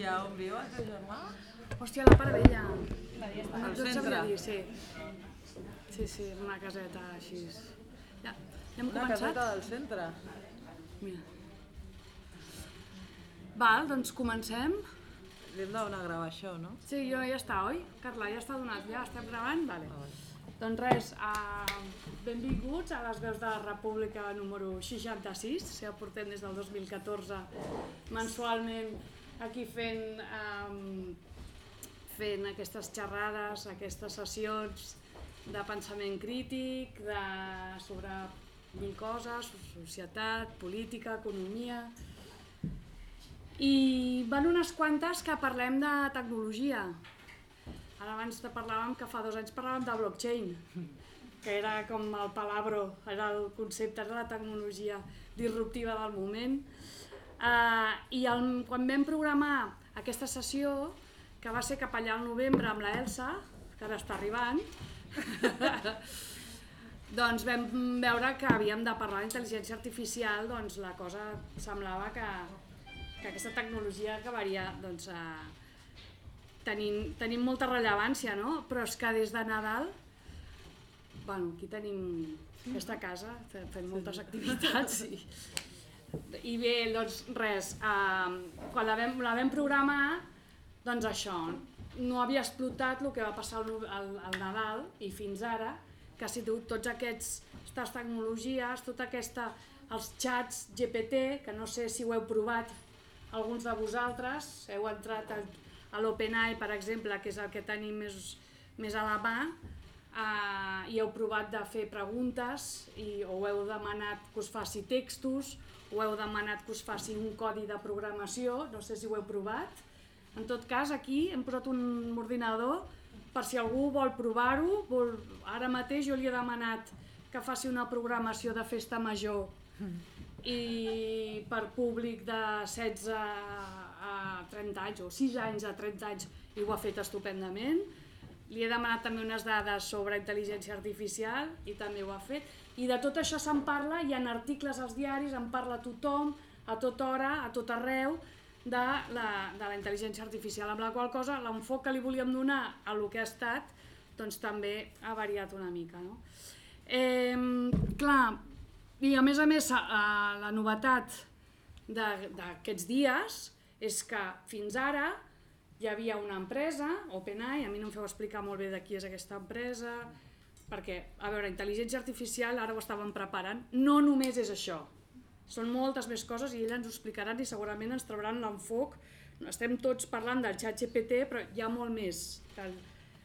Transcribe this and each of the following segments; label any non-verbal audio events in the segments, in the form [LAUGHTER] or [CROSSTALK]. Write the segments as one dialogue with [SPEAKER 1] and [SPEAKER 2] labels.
[SPEAKER 1] I a on viu el teu germà?
[SPEAKER 2] Hòstia, la part vella.
[SPEAKER 1] Al centre?
[SPEAKER 2] sí. Sí, sí, és una caseta així. Ja, ja hem
[SPEAKER 1] Una
[SPEAKER 2] començat?
[SPEAKER 1] caseta del centre.
[SPEAKER 2] Mira. Val, doncs comencem.
[SPEAKER 1] Li hem de donar a gravar això, no?
[SPEAKER 2] Sí, jo ja està, oi? Carla, ja està donat, ja estem gravant? Vale.
[SPEAKER 1] Ah, vale.
[SPEAKER 2] Doncs res, uh, benvinguts a les veus de la República número 66, si ja portem des del 2014 mensualment aquí fent, um, fent aquestes xerrades, aquestes sessions de pensament crític, de, sobre mil coses, societat, política, economia... I van unes quantes que parlem de tecnologia, Ara abans te parlàvem que fa dos anys parlàvem de blockchain, que era com el palabro, era el concepte, era la tecnologia disruptiva del moment. Uh, I el, quan vam programar aquesta sessió, que va ser cap allà al novembre amb la Elsa, que ara està arribant, [LAUGHS] doncs vam veure que havíem de parlar d'intel·ligència artificial, doncs la cosa semblava que, que aquesta tecnologia acabaria doncs, uh, tenint, tenint molta rellevància, no? Però és que des de Nadal, bueno, aquí tenim aquesta casa, fe- fent moltes activitats i, [LAUGHS] i bé, doncs res, eh, quan la vam, la vam programar, doncs això, no havia explotat el que va passar al, al, al Nadal i fins ara, que ha sigut tots aquests, aquestes tecnologies, tota aquesta, els xats GPT, que no sé si ho heu provat alguns de vosaltres, heu entrat al, a l'OpenAI, per exemple, que és el que tenim més, més a la mà, uh, i heu provat de fer preguntes, i, o heu demanat que us faci textos, o heu demanat que us faci un codi de programació, no sé si ho heu provat. En tot cas, aquí hem posat un ordinador per si algú vol provar-ho. Vol... Ara mateix jo li he demanat que faci una programació de festa major i per públic de 16 a 30 anys, o 6 anys a 30 anys, i ho ha fet estupendament. Li he demanat també unes dades sobre intel·ligència artificial i també ho ha fet. I de tot això se'n parla, hi ha articles als diaris, en parla tothom, a tota hora, a tot arreu, de la, de la intel·ligència artificial, amb la qual cosa l'enfoc que li volíem donar a lo que ha estat doncs també ha variat una mica. No? Eh, clar, i a més a més eh, la novetat d'aquests dies és que fins ara hi havia una empresa, OpenAI, a mi no em feu explicar molt bé de qui és aquesta empresa, perquè, a veure, intel·ligència artificial, ara ho estaven preparant, no només és això, són moltes més coses i elles ens ho explicaran i segurament ens trauran l'enfoc. Estem tots parlant del xat GPT, però hi ha molt més que,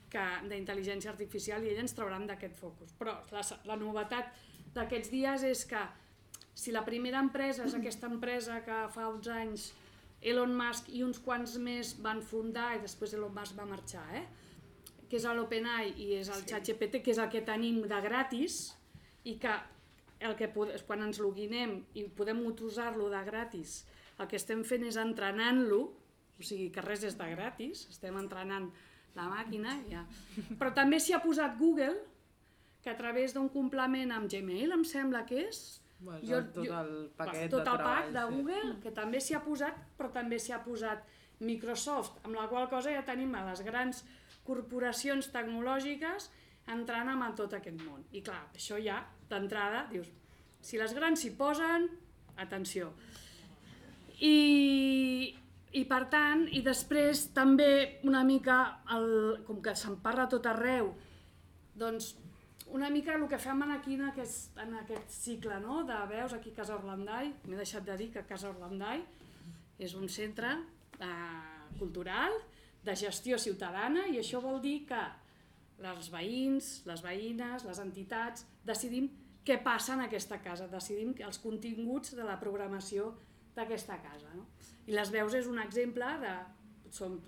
[SPEAKER 2] que d'intel·ligència artificial i elles ens trauran d'aquest focus. Però la, la novetat d'aquests dies és que si la primera empresa és aquesta empresa que fa uns anys Elon Musk i uns quants més van fundar i després Elon Musk va marxar, eh? Que és l'OpenAI i és el ChatGPT, que és el que tenim de gratis i que el que quan ens loginem i podem usar-lo de gratis, el que estem fent és entrenant-lo, o sigui que res és de gratis, estem entrenant la màquina, ja. però també s'hi ha posat Google, que a través d'un complement amb Gmail, em sembla que és,
[SPEAKER 1] Bueno,
[SPEAKER 2] Jo-
[SPEAKER 1] tot
[SPEAKER 2] jo-
[SPEAKER 1] el paquet
[SPEAKER 2] tot
[SPEAKER 1] de
[SPEAKER 2] el pack
[SPEAKER 1] treball.
[SPEAKER 2] de
[SPEAKER 1] sí.
[SPEAKER 2] Google, que també s'hi ha posat, però també s'hi ha posat Microsoft, amb la qual cosa ja tenim a les grans corporacions tecnològiques entrant amb tot aquest món. I clar, això ja, d'entrada, dius, si les grans s'hi posen, atenció. I, I per tant, i després també una mica, el, com que se'n parla tot arreu, doncs una mica el que fem aquí en aquest, en aquest cicle no? de veus aquí a Casa Orlandai, m'he deixat de dir que Casa Orlandai és un centre eh, cultural de gestió ciutadana i això vol dir que les veïns, les veïnes, les entitats decidim què passa en aquesta casa, decidim els continguts de la programació d'aquesta casa. No? I les veus és un exemple de... Som,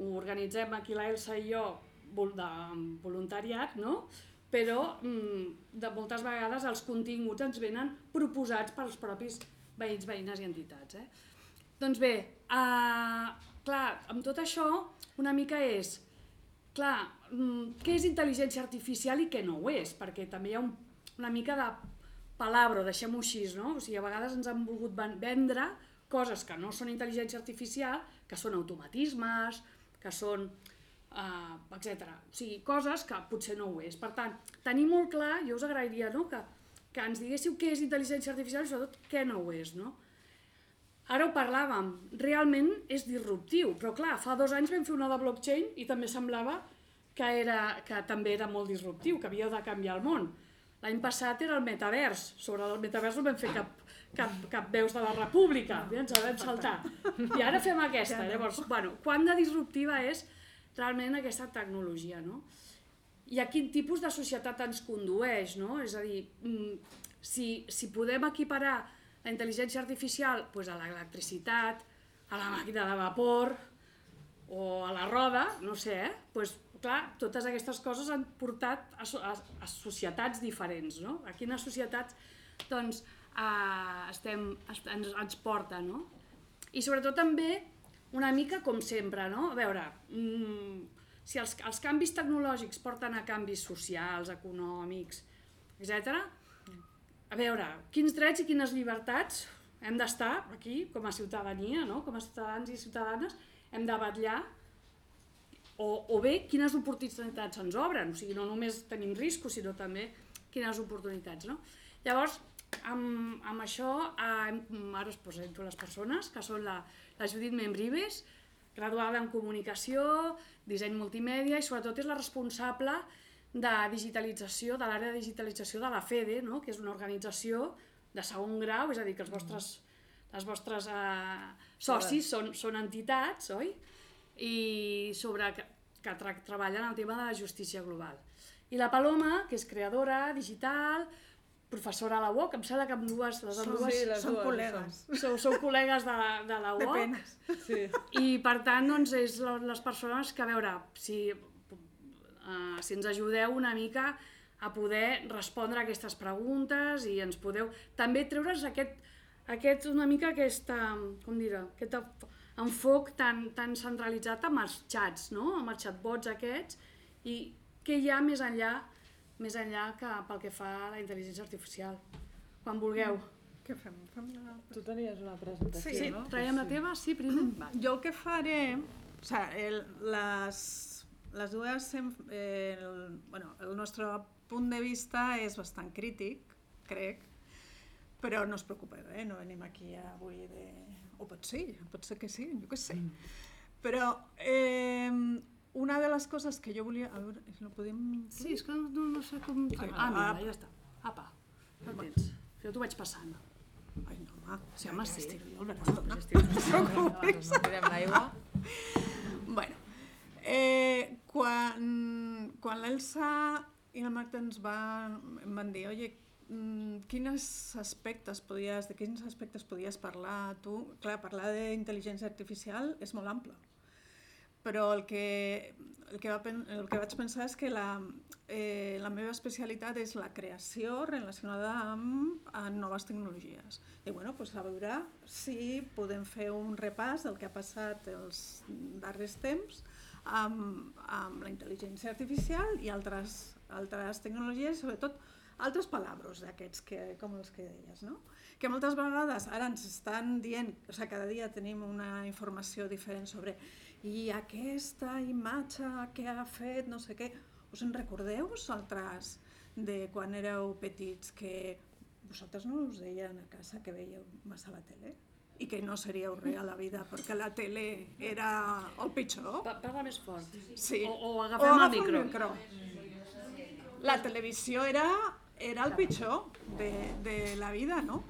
[SPEAKER 2] ho organitzem aquí la Elsa i jo de voluntariat, no? però mm, de moltes vegades els continguts ens venen proposats pels propis veïns, veïnes i entitats. Eh? Doncs bé, uh, clar, amb tot això una mica és, clar, mm, què és intel·ligència artificial i què no ho és? Perquè també hi ha un, una mica de palabro, deixem-ho així, no? O sigui, a vegades ens han volgut ven- vendre coses que no són intel·ligència artificial, que són automatismes, que són uh, etc. O sigui, coses que potser no ho és. Per tant, tenir molt clar, jo us agrairia no? que, que ens diguéssiu què és intel·ligència artificial i sobretot què no ho és. No? Ara ho parlàvem, realment és disruptiu, però clar, fa dos anys vam fer una de blockchain i també semblava que, era, que també era molt disruptiu, que havia de canviar el món. L'any passat era el metavers, sobre el metavers no vam fer cap, cap, cap veus de la república, ja ens la vam saltar. [LAUGHS] I ara fem aquesta, llavors, bueno, quant de disruptiva és realment aquesta tecnologia, no? I a quin tipus de societat ens condueix, no? És a dir, mm, si, si podem equiparar la intel·ligència artificial pues, a l'electricitat, a la màquina de vapor o a la roda, no sé, eh? pues, clar, totes aquestes coses han portat a, a, a societats diferents, no? A quines societats doncs, eh, estem, ens, ens porta, no? I sobretot també una mica com sempre, no? A veure, mmm, si els, els canvis tecnològics porten a canvis socials, econòmics, etc. A veure, quins drets i quines llibertats hem d'estar aquí com a ciutadania, no? com a ciutadans i ciutadanes, hem de batllar o, o bé quines oportunitats ens obren, o sigui, no només tenim riscos, sinó també quines oportunitats. No? Llavors, amb, amb això, eh, ara us presento les persones, que són la, la Judit Membrives, graduada en comunicació, disseny multimèdia i sobretot és la responsable de digitalització, de l'àrea de digitalització de la FEDE, no? que és una organització de segon grau, és a dir, que els vostres, les vostres eh, socis són, són entitats, oi? I sobre que, que tra treballen el tema de la justícia global. I la Paloma, que és creadora digital, professora a la UOC, em sembla que amb dues, les
[SPEAKER 1] Som-
[SPEAKER 2] dues
[SPEAKER 1] sí, les
[SPEAKER 3] Som
[SPEAKER 1] dues,
[SPEAKER 3] col·legues.
[SPEAKER 2] sou, sou col·legues de, de la
[SPEAKER 3] De
[SPEAKER 2] UOC.
[SPEAKER 3] penes.
[SPEAKER 1] Sí.
[SPEAKER 2] I per tant, doncs, és les persones que, a veure, si, uh, si ens ajudeu una mica a poder respondre a aquestes preguntes i ens podeu també treure's aquest, aquest una mica aquesta, com dir aquest enf- enfoc tan, tan centralitzat amb els xats, no? amb els chatbots aquests, i què hi ha més enllà, més enllà que pel que fa a la intel·ligència artificial. Quan vulgueu.
[SPEAKER 3] Què fem? fem la...
[SPEAKER 1] Tu tenies una presentació,
[SPEAKER 3] Sí,
[SPEAKER 1] no?
[SPEAKER 2] Traiem la teva? Sí, primer? Va.
[SPEAKER 3] Jo el que faré, o sea, el, les, les dues, sem- eh, el, bueno, el nostre punt de vista és bastant crític, crec, però no us preocupeu, eh? no venim aquí avui de... O pot ser, pot ser que sí, jo què sé. Però eh, una de les coses que jo volia... A veure, no podem...
[SPEAKER 2] Sí, és que no, no, no sé com...
[SPEAKER 3] Ai,
[SPEAKER 2] Ah, mira, ja està. Apa, ja el tens. Jo t'ho vaig passant.
[SPEAKER 3] Ai, no, home,
[SPEAKER 2] Sí, home, sí.
[SPEAKER 3] Estic jo, l'estona.
[SPEAKER 2] Pues estic...
[SPEAKER 1] Doncs no tirem l'aigua.
[SPEAKER 3] Bueno, eh, quan, quan l'Elsa i la Marta ens van, em van dir, oye, mm, quins aspectes podies, de quins aspectes podies parlar tu? Clar, parlar d'intel·ligència artificial és molt ample, però el que, el que, va, el que vaig pensar és que la, eh, la meva especialitat és la creació relacionada amb, amb noves tecnologies. I bueno, doncs a veure si podem fer un repàs del que ha passat els darrers temps amb, amb la intel·ligència artificial i altres, altres tecnologies, sobretot altres palabres d'aquests, que, com els que deies, no? que moltes vegades ara ens estan dient, o sigui, cada dia tenim una informació diferent sobre i aquesta imatge que ha fet no sé què, us en recordeu vosaltres de quan éreu petits que vosaltres no us deien a casa que veieu massa la tele? I que no seríeu res a la vida perquè la tele era el pitjor?
[SPEAKER 2] Pa- Parla més fort.
[SPEAKER 3] Sí.
[SPEAKER 2] O, o agafem el
[SPEAKER 3] agafo
[SPEAKER 2] micro.
[SPEAKER 3] La televisió era, era el pitjor de, de la vida, no?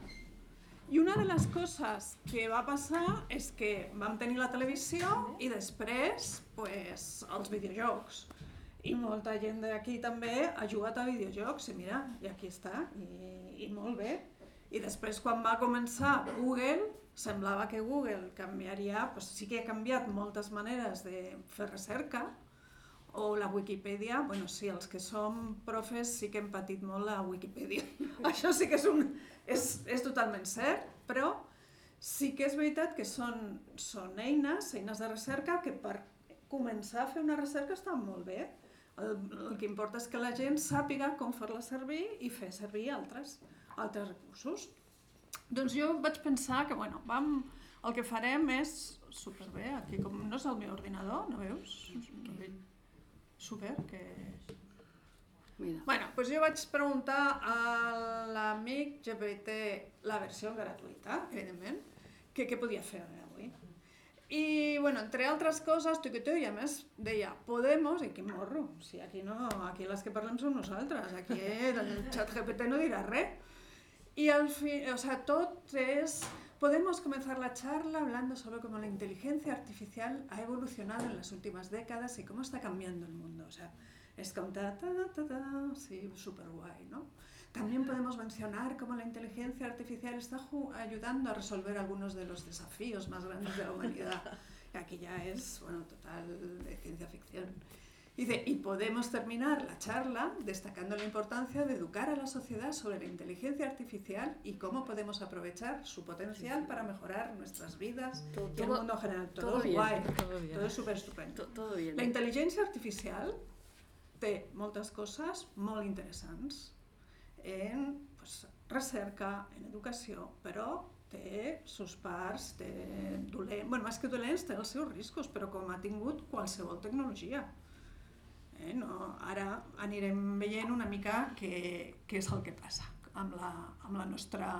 [SPEAKER 3] I una de les coses que va passar és que vam tenir la televisió i després pues, els videojocs. I molta gent d'aquí també ha jugat a videojocs i mira, i aquí està, i, i molt bé. I després quan va començar Google, semblava que Google canviaria, pues sí que ha canviat moltes maneres de fer recerca, o la Wikipedia, bueno, sí, els que som profes sí que hem patit molt la Wikipedia. [LAUGHS] Això sí que és, un, és, és totalment cert, però sí que és veritat que són, són eines, eines de recerca, que per començar a fer una recerca estan molt bé. El, el que importa és que la gent sàpiga com fer-la servir i fer servir altres, altres recursos. Doncs jo vaig pensar que, bueno, vam, El que farem és superbé, aquí com no és el meu ordinador, no veus? Super, que...
[SPEAKER 2] Mira.
[SPEAKER 3] Bueno, doncs jo vaig preguntar a l'amic GPT la versió gratuïta, evidentment, que què podia fer avui. I, bueno, entre altres coses, tuquetó, i a més deia, Podemos, i quin morro, sigui, aquí no, aquí les que parlem som nosaltres, aquí el xat GPT no dirà res. Y al fin, o sea, todo es... Podemos comenzar la charla hablando sobre cómo la inteligencia artificial ha evolucionado en las últimas décadas y cómo está cambiando el mundo. O sea, es como ta, ta, ta, ta, sí, súper guay, ¿no? También podemos mencionar cómo la inteligencia artificial está ayudando a resolver algunos de los desafíos más grandes de la humanidad. Y aquí ya es, bueno, total de ciencia ficción. Dice, y podemos terminar la charla destacando la importancia de educar a la sociedad sobre la inteligencia artificial y cómo podemos aprovechar su potencial para mejorar nuestras vidas todo, y el mundo en general. Todo, todo guay, todo, bien. todo es súper estupendo.
[SPEAKER 2] Todo bien.
[SPEAKER 3] La inteligencia artificial té moltes coses molt interessants en pues, recerca, en educació, però té sus parts, té dolent, bueno, més que dolents, té els seus riscos, però com ha tingut qualsevol tecnologia. Eh? No, ara anirem veient una mica què, què és el que passa amb la, amb la nostra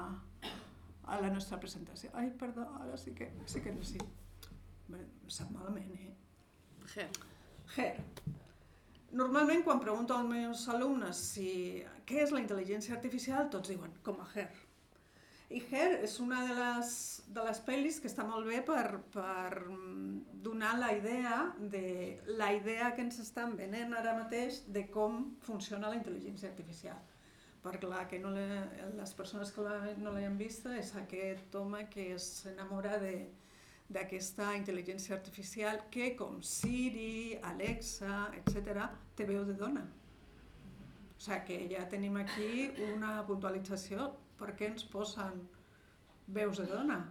[SPEAKER 3] a la nostra presentació. Ai, perdó, ara sí que, sí que no sí. Bé, em sap malament, eh?
[SPEAKER 2] Ger.
[SPEAKER 3] Ger. Normalment, quan pregunto als meus alumnes si, què és la intel·ligència artificial, tots diuen, com a Ger. I Her és una de les, de les pel·lis que està molt bé per, per donar la idea de la idea que ens estan venent ara mateix de com funciona la intel·ligència artificial. Per la que no le, les persones que la, no l'hayan vist és aquest home que s'enamora de, d'aquesta intel·ligència artificial que, com Siri, Alexa, etc., té veu de dona. O sigui que ja tenim aquí una puntualització per què ens posen veus de dona?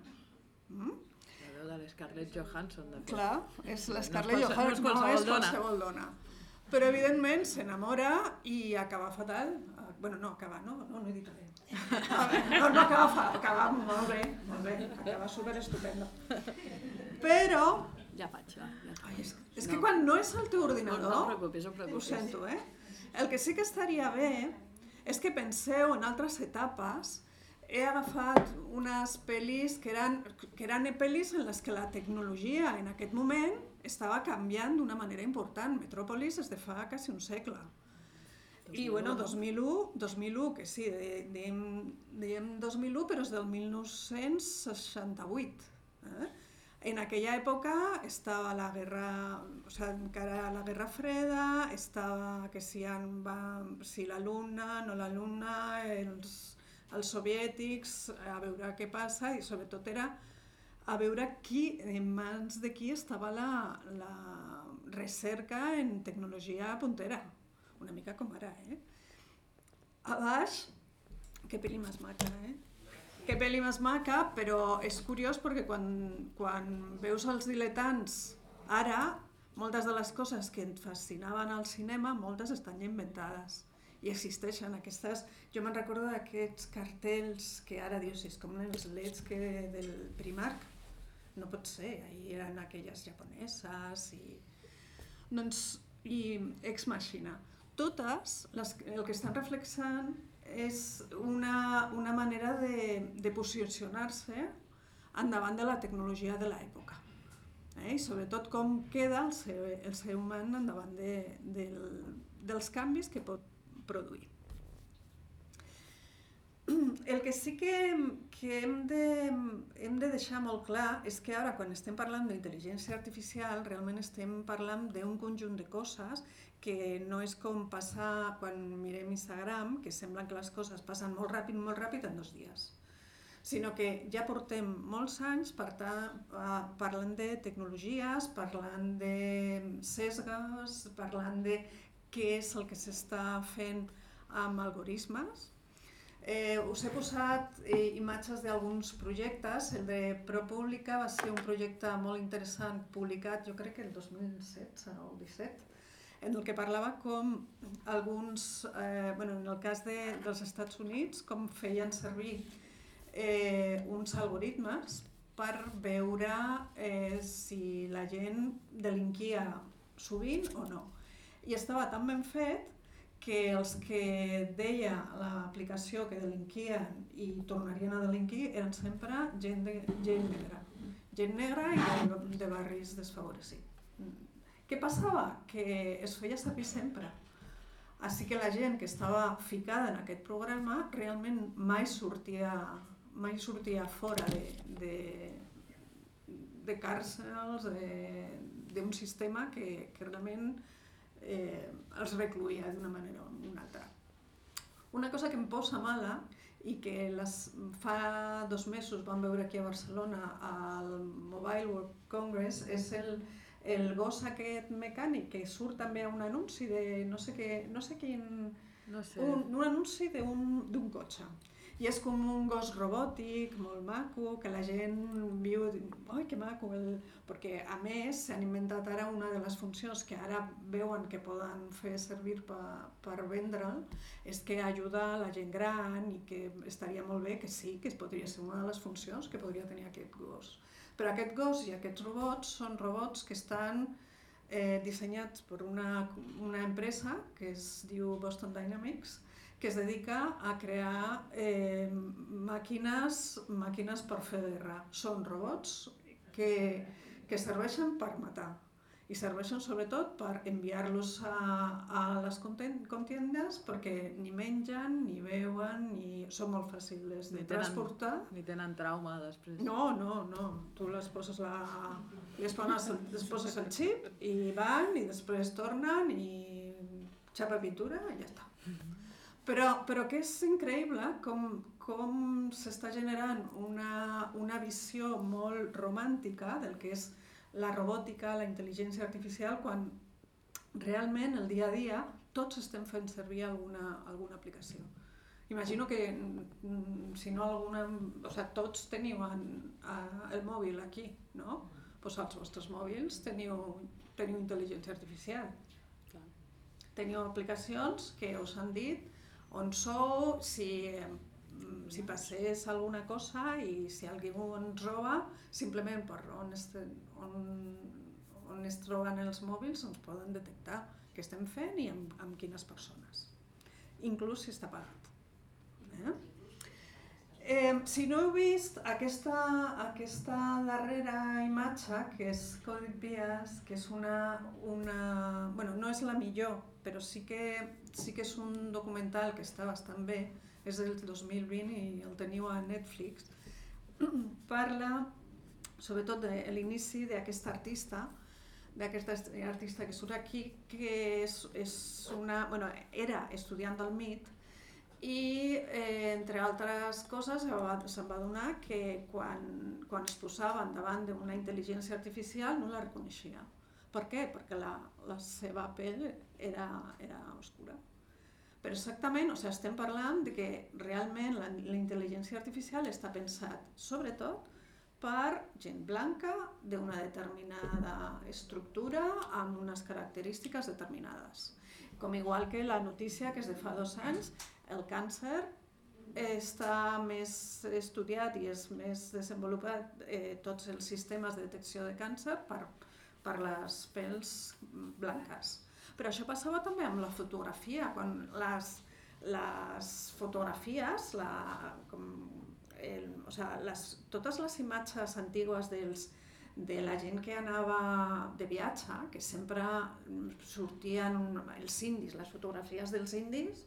[SPEAKER 1] Mm? La veu de l'Scarlett Johansson, de fet.
[SPEAKER 3] Clar, és l'Scarlett no Johansson, no és qualsevol, no és qualsevol dona. Però evidentment s'enamora i acaba fatal. bueno, no, acaba, no, no, no he dit res. No, no acaba, fa, acaba molt bé, molt bé, acaba super estupendo. Però...
[SPEAKER 2] Ja faig, va. Ja.
[SPEAKER 3] Ai, és, és no. que quan no és el teu ordinador...
[SPEAKER 2] No, no et preocupis, no et preocupis.
[SPEAKER 3] Ho sento, eh? El que sí que estaria bé és que penseu en altres etapes he agafat unes pel·lis que eren, que eren pel·lis en les que la tecnologia en aquest moment estava canviant d'una manera important. Metròpolis és de fa quasi un segle. I bueno, 2001, 2001 que sí, diem, diem 2001, però és del 1968. Eh? En aquella època estava la guerra, o sigui, encara la guerra freda, estava que si, va, si l'alumne, no l'alumne, els, els soviètics, a veure què passa i sobretot era a veure qui, en mans de qui estava la, la recerca en tecnologia puntera, una mica com ara, eh? A baix, que pel·li més maca, eh? Que pel·li més maca, però és curiós perquè quan, quan veus els diletants ara, moltes de les coses que et fascinaven al cinema, moltes estan ja inventades i existeixen aquestes... Jo me'n recordo d'aquests cartells que ara dius, és com els leds que del Primark. No pot ser, ahir eren aquelles japoneses i... Doncs, i Ex Machina. Totes les, el que estan reflexant és una, una manera de, de posicionar-se endavant de la tecnologia de l'època. Eh? I sobretot com queda el ser, el ser humà endavant de, del, dels canvis que pot produir. El que sí que, que hem, de, hem de deixar molt clar és que ara quan estem parlant d'intel·ligència artificial realment estem parlant d'un conjunt de coses que no és com passar quan mirem Instagram, que sembla que les coses passen molt ràpid, molt ràpid en dos dies, sinó que ja portem molts anys per ta, parlant de tecnologies, parlant de sesgues, parlant de què és el que s'està fent amb algoritmes. Eh, us he posat eh, imatges d'alguns projectes. El de ProPublica va ser un projecte molt interessant publicat, jo crec que el 2016 o el 17, en el que parlava com alguns, eh, bueno, en el cas de, dels Estats Units, com feien servir eh, uns algoritmes per veure eh, si la gent delinquia sovint o no. I estava tan ben fet que els que deia l'aplicació que delinquien i tornarien a delinquir eren sempre gent, de, gent negra. Gent negra i de, barris desfavorecits. Què passava? Que es feia servir sempre. Així que la gent que estava ficada en aquest programa realment mai sortia, mai sortia fora de, de, de càrcels, d'un sistema que, que realment eh, els recluïa d'una manera o una altra. Una cosa que em posa mala i que les, fa dos mesos vam veure aquí a Barcelona al Mobile World Congress és el, el gos aquest mecànic que surt també a un anunci de no sé, què, no sé quin...
[SPEAKER 1] No sé.
[SPEAKER 3] Un, un anunci d'un cotxe. I és com un gos robòtic, molt maco, que la gent viu, ai que maco, el... perquè a més s'han inventat ara una de les funcions que ara veuen que poden fer servir per, per vendre'l, és que ajuda a la gent gran i que estaria molt bé que sí, que podria ser una de les funcions que podria tenir aquest gos. Però aquest gos i aquests robots són robots que estan eh, dissenyats per una, una empresa que es diu Boston Dynamics, que es dedica a crear eh, màquines, màquines per fer guerra. Són robots que, que serveixen per matar i serveixen sobretot per enviar-los a, a les contiendes perquè ni mengen, ni beuen, ni són molt fàcils de ni tenen, transportar.
[SPEAKER 1] Ni tenen trauma després.
[SPEAKER 3] No, no, no. Tu les poses, la, les poses, les poses el xip i van i després tornen i xapa pintura i ja està. Però, però que és increïble com, com s'està generant una, una visió molt romàntica del que és la robòtica, la intel·ligència artificial, quan realment el dia a dia tots estem fent servir alguna, alguna aplicació. Imagino que mm, si no alguna... O sigui, tots teniu en, a, el mòbil aquí, no? Pues als vostres mòbils teniu, teniu intel·ligència artificial. Clar. Teniu aplicacions que us han dit on sou, si si passés alguna cosa i si algú ens roba, simplement per on, est, on, on es troben els mòbils ens poden detectar què estem fent i amb, amb quines persones, inclús si està pagat. Eh? Eh, si no heu vist aquesta, aquesta darrera imatge, que és Coded Bias, que és una, una... bueno, no és la millor, però sí que, sí que és un documental que està bastant bé, és del 2020 i el teniu a Netflix, [CLEARS THROAT] parla sobretot de l'inici d'aquest artista, d'aquest artista que surt aquí, que és, és una, bueno, era estudiant del MIT i, eh, entre altres coses, se'n va donar que quan, quan es posaven davant d'una intel·ligència artificial no la reconeixia. Per què? Perquè la, la seva pell era, era oscura. Però exactament, o sigui, estem parlant de que realment la, la intel·ligència artificial està pensat sobretot per gent blanca d'una determinada estructura amb unes característiques determinades. Com igual que la notícia que és de fa dos anys, el càncer està més estudiat i és més desenvolupat eh, tots els sistemes de detecció de càncer per, per les pels blanques però això passava també amb la fotografia, quan les, les fotografies, la, com el, o sigui, les, totes les imatges antigues dels, de la gent que anava de viatge, que sempre sortien els indis, les fotografies dels indis,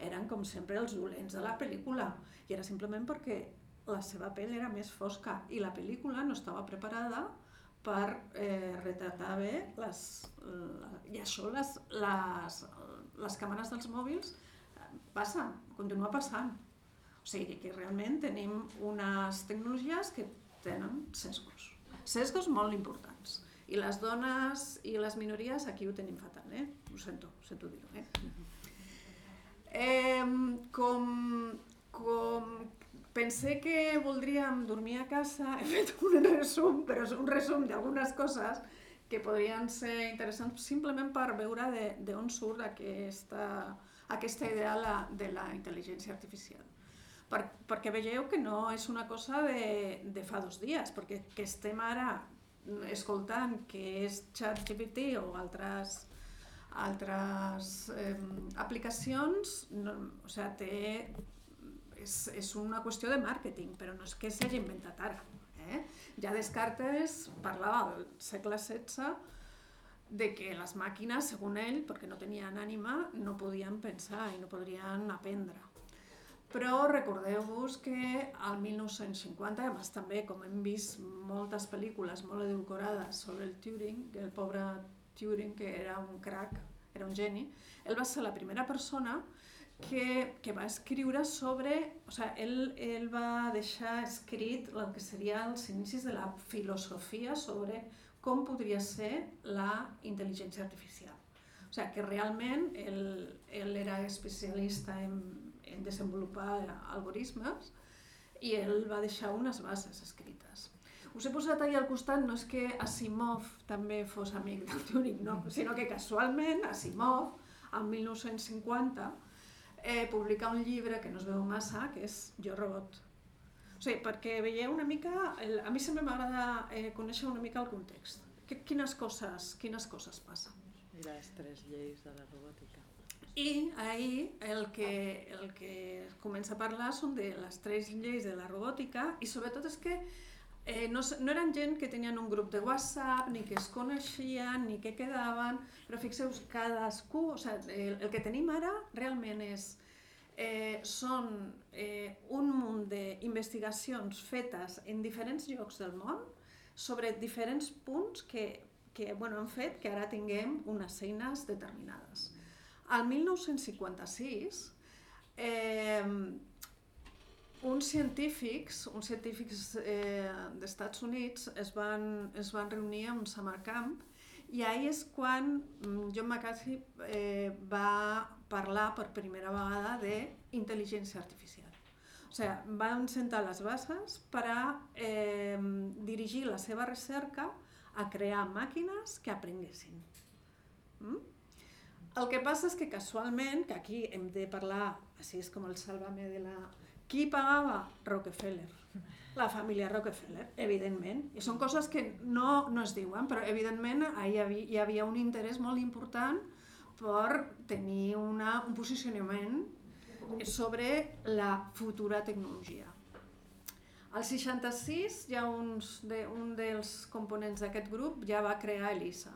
[SPEAKER 3] eren com sempre els dolents de la pel·lícula, i era simplement perquè la seva pell era més fosca i la pel·lícula no estava preparada per eh, retratar bé les, la, i això les, les, les càmeres dels mòbils eh, passa, continua passant. O sigui que realment tenim unes tecnologies que tenen sesgos, sesgos molt importants. I les dones i les minories aquí ho tenim fatal, eh? Ho sento, ho sento dir-ho, eh? eh com, com Pensé que voldríem dormir a casa, [LAUGHS] he fet un resum, però és un resum d'algunes coses que podrien ser interessants simplement per veure d'on surt aquesta, aquesta idea la, de la intel·ligència artificial. per, perquè veieu que no és una cosa de, de fa dos dies, perquè que estem ara escoltant que és ChatGPT o altres altres eh, aplicacions, no, o sigui, té, és, és una qüestió de màrqueting, però no és que s'hagi inventat ara. Eh? Ja Descartes parlava al segle XVI de que les màquines, segons ell, perquè no tenien ànima, no podien pensar i no podrien aprendre. Però recordeu-vos que al 1950, a més també com hem vist moltes pel·lícules molt edulcorades sobre el Turing, el pobre Turing, que era un crack, era un geni, ell va ser la primera persona que, que va escriure sobre... O sigui, ell, ell va deixar escrit el que seria els inicis de la filosofia sobre com podria ser la intel·ligència artificial. O sigui, que realment ell, ell era especialista en, en desenvolupar algoritmes i ell va deixar unes bases escrites. Us he posat ahir al costat, no és que Asimov també fos amic del Turing, no, sinó que casualment Asimov, en 1950, eh, publica un llibre que no es veu massa, que és Jo Robot. O sigui, perquè veieu una mica, el, a mi sempre m'agrada eh, conèixer una mica el context. Que, quines coses, quines coses passen.
[SPEAKER 1] I les tres lleis de la robòtica.
[SPEAKER 3] I ahir el que, el que comença a parlar són de les tres lleis de la robòtica i sobretot és que eh, no, no eren gent que tenien un grup de WhatsApp, ni que es coneixien, ni que quedaven, però fixeu-vos, cadascú, o sigui, el, el que tenim ara realment és, eh, són eh, un munt d'investigacions fetes en diferents llocs del món sobre diferents punts que, que bueno, han fet que ara tinguem unes eines determinades. Al 1956, eh, uns científics, uns científics eh, d'Estats Units es van, es van reunir a un summer camp i ahir és quan mm, John McCarthy eh, va parlar per primera vegada d'intel·ligència artificial. O sigui, van sentar les bases per a eh, dirigir la seva recerca a crear màquines que aprenguessin. Mm? El que passa és que casualment, que aquí hem de parlar, així és com el sàlvame de la... Qui pagava? Rockefeller. La família Rockefeller, evidentment. I són coses que no, no es diuen, però evidentment hi havia, hi havia un interès molt important per tenir una, un posicionament sobre la futura tecnologia. Al 66 ja uns de, un dels components d'aquest grup ja va crear ELISA.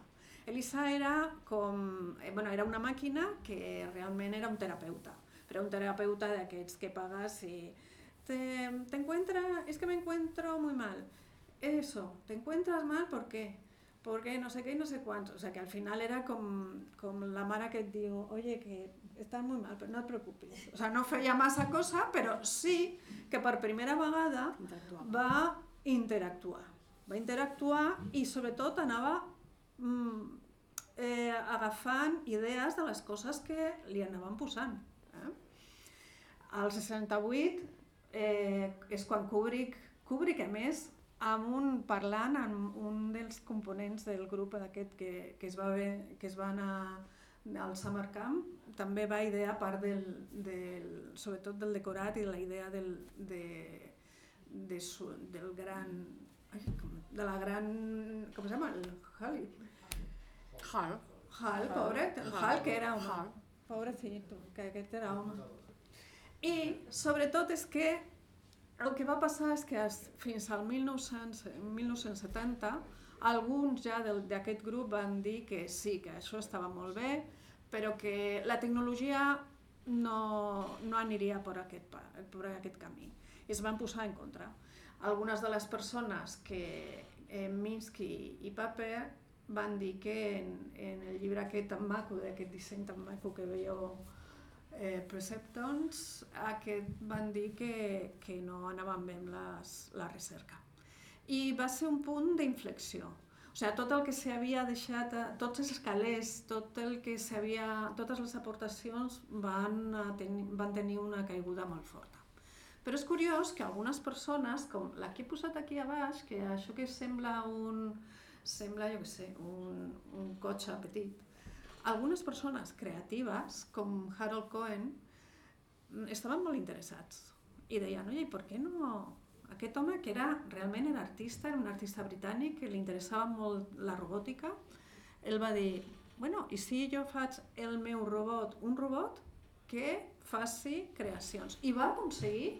[SPEAKER 3] ELISA era com, eh, bueno, era una màquina que realment era un terapeuta, però un terapeuta d'aquests que pagas i te, te encuentra, es que me encuentro muy mal. Eso, te encuentras mal, ¿por qué? Porque no sé qué y no sé cuánto. O sea, que al final era com, com la mare que diu, oye, que estás muy mal, però no et preocupis. O sea, no feia massa cosa, però sí que per primera vegada va interactuar. Va interactuar i sobretot anava mm, eh, agafant idees de les coses que li anaven posant. Al 68 eh, és quan Kubrick, Kubrick a més, amb un, parlant amb un dels components del grup d'aquest que, que, es va ver, que es va anar al Summer Camp, també va idear part del, del, sobretot del decorat i de la idea del, de, de, su, del gran ai, com, de la gran com es llama? el Halley
[SPEAKER 2] Hal.
[SPEAKER 3] Hal, pobre, el Hal que era home pobrecito, que aquest era home i sobretot és que el que va passar és que fins al 1900, 1970 alguns ja d'aquest grup van dir que sí, que això estava molt bé, però que la tecnologia no, no aniria per aquest, per aquest camí. I es van posar en contra. Algunes de les persones que eh, Minsky i Paper van dir que en, en el llibre aquest tan maco, d'aquest disseny tan maco que veieu eh, Preceptons, aquest van dir que, que no anaven bé amb les, la recerca. I va ser un punt d'inflexió. O sigui, tot el que s'havia deixat, tots els calés, tot el que s'havia, totes les aportacions van, tenir, van tenir una caiguda molt forta. Però és curiós que algunes persones, com la que he posat aquí a baix, que això que sembla un, sembla, jo què sé, un, un cotxe petit, algunes persones creatives, com Harold Cohen, estaven molt interessats i deien, oi, per què no... Aquest home, que era, realment era artista, era un artista britànic, que li interessava molt la robòtica, ell va dir, bueno, i si jo faig el meu robot, un robot que faci creacions. I va aconseguir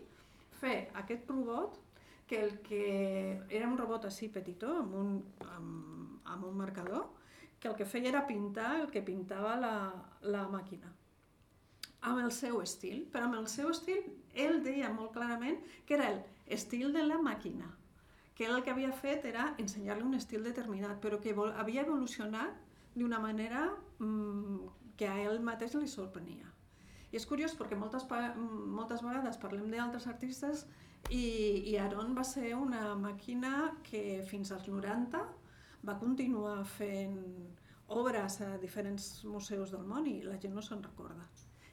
[SPEAKER 3] fer aquest robot que el que era un robot així petitó, amb un, amb, amb un marcador, que el que feia era pintar el que pintava la, la màquina amb el seu estil, però amb el seu estil ell deia molt clarament que era el estil de la màquina, que el que havia fet era ensenyar-li un estil determinat, però que havia evolucionat d'una manera mmm, que a ell mateix li sorprenia. I és curiós perquè moltes, moltes vegades parlem d'altres artistes i, i Aaron va ser una màquina que fins als 90 va continuar fent obres a diferents museus del món i la gent no se'n recorda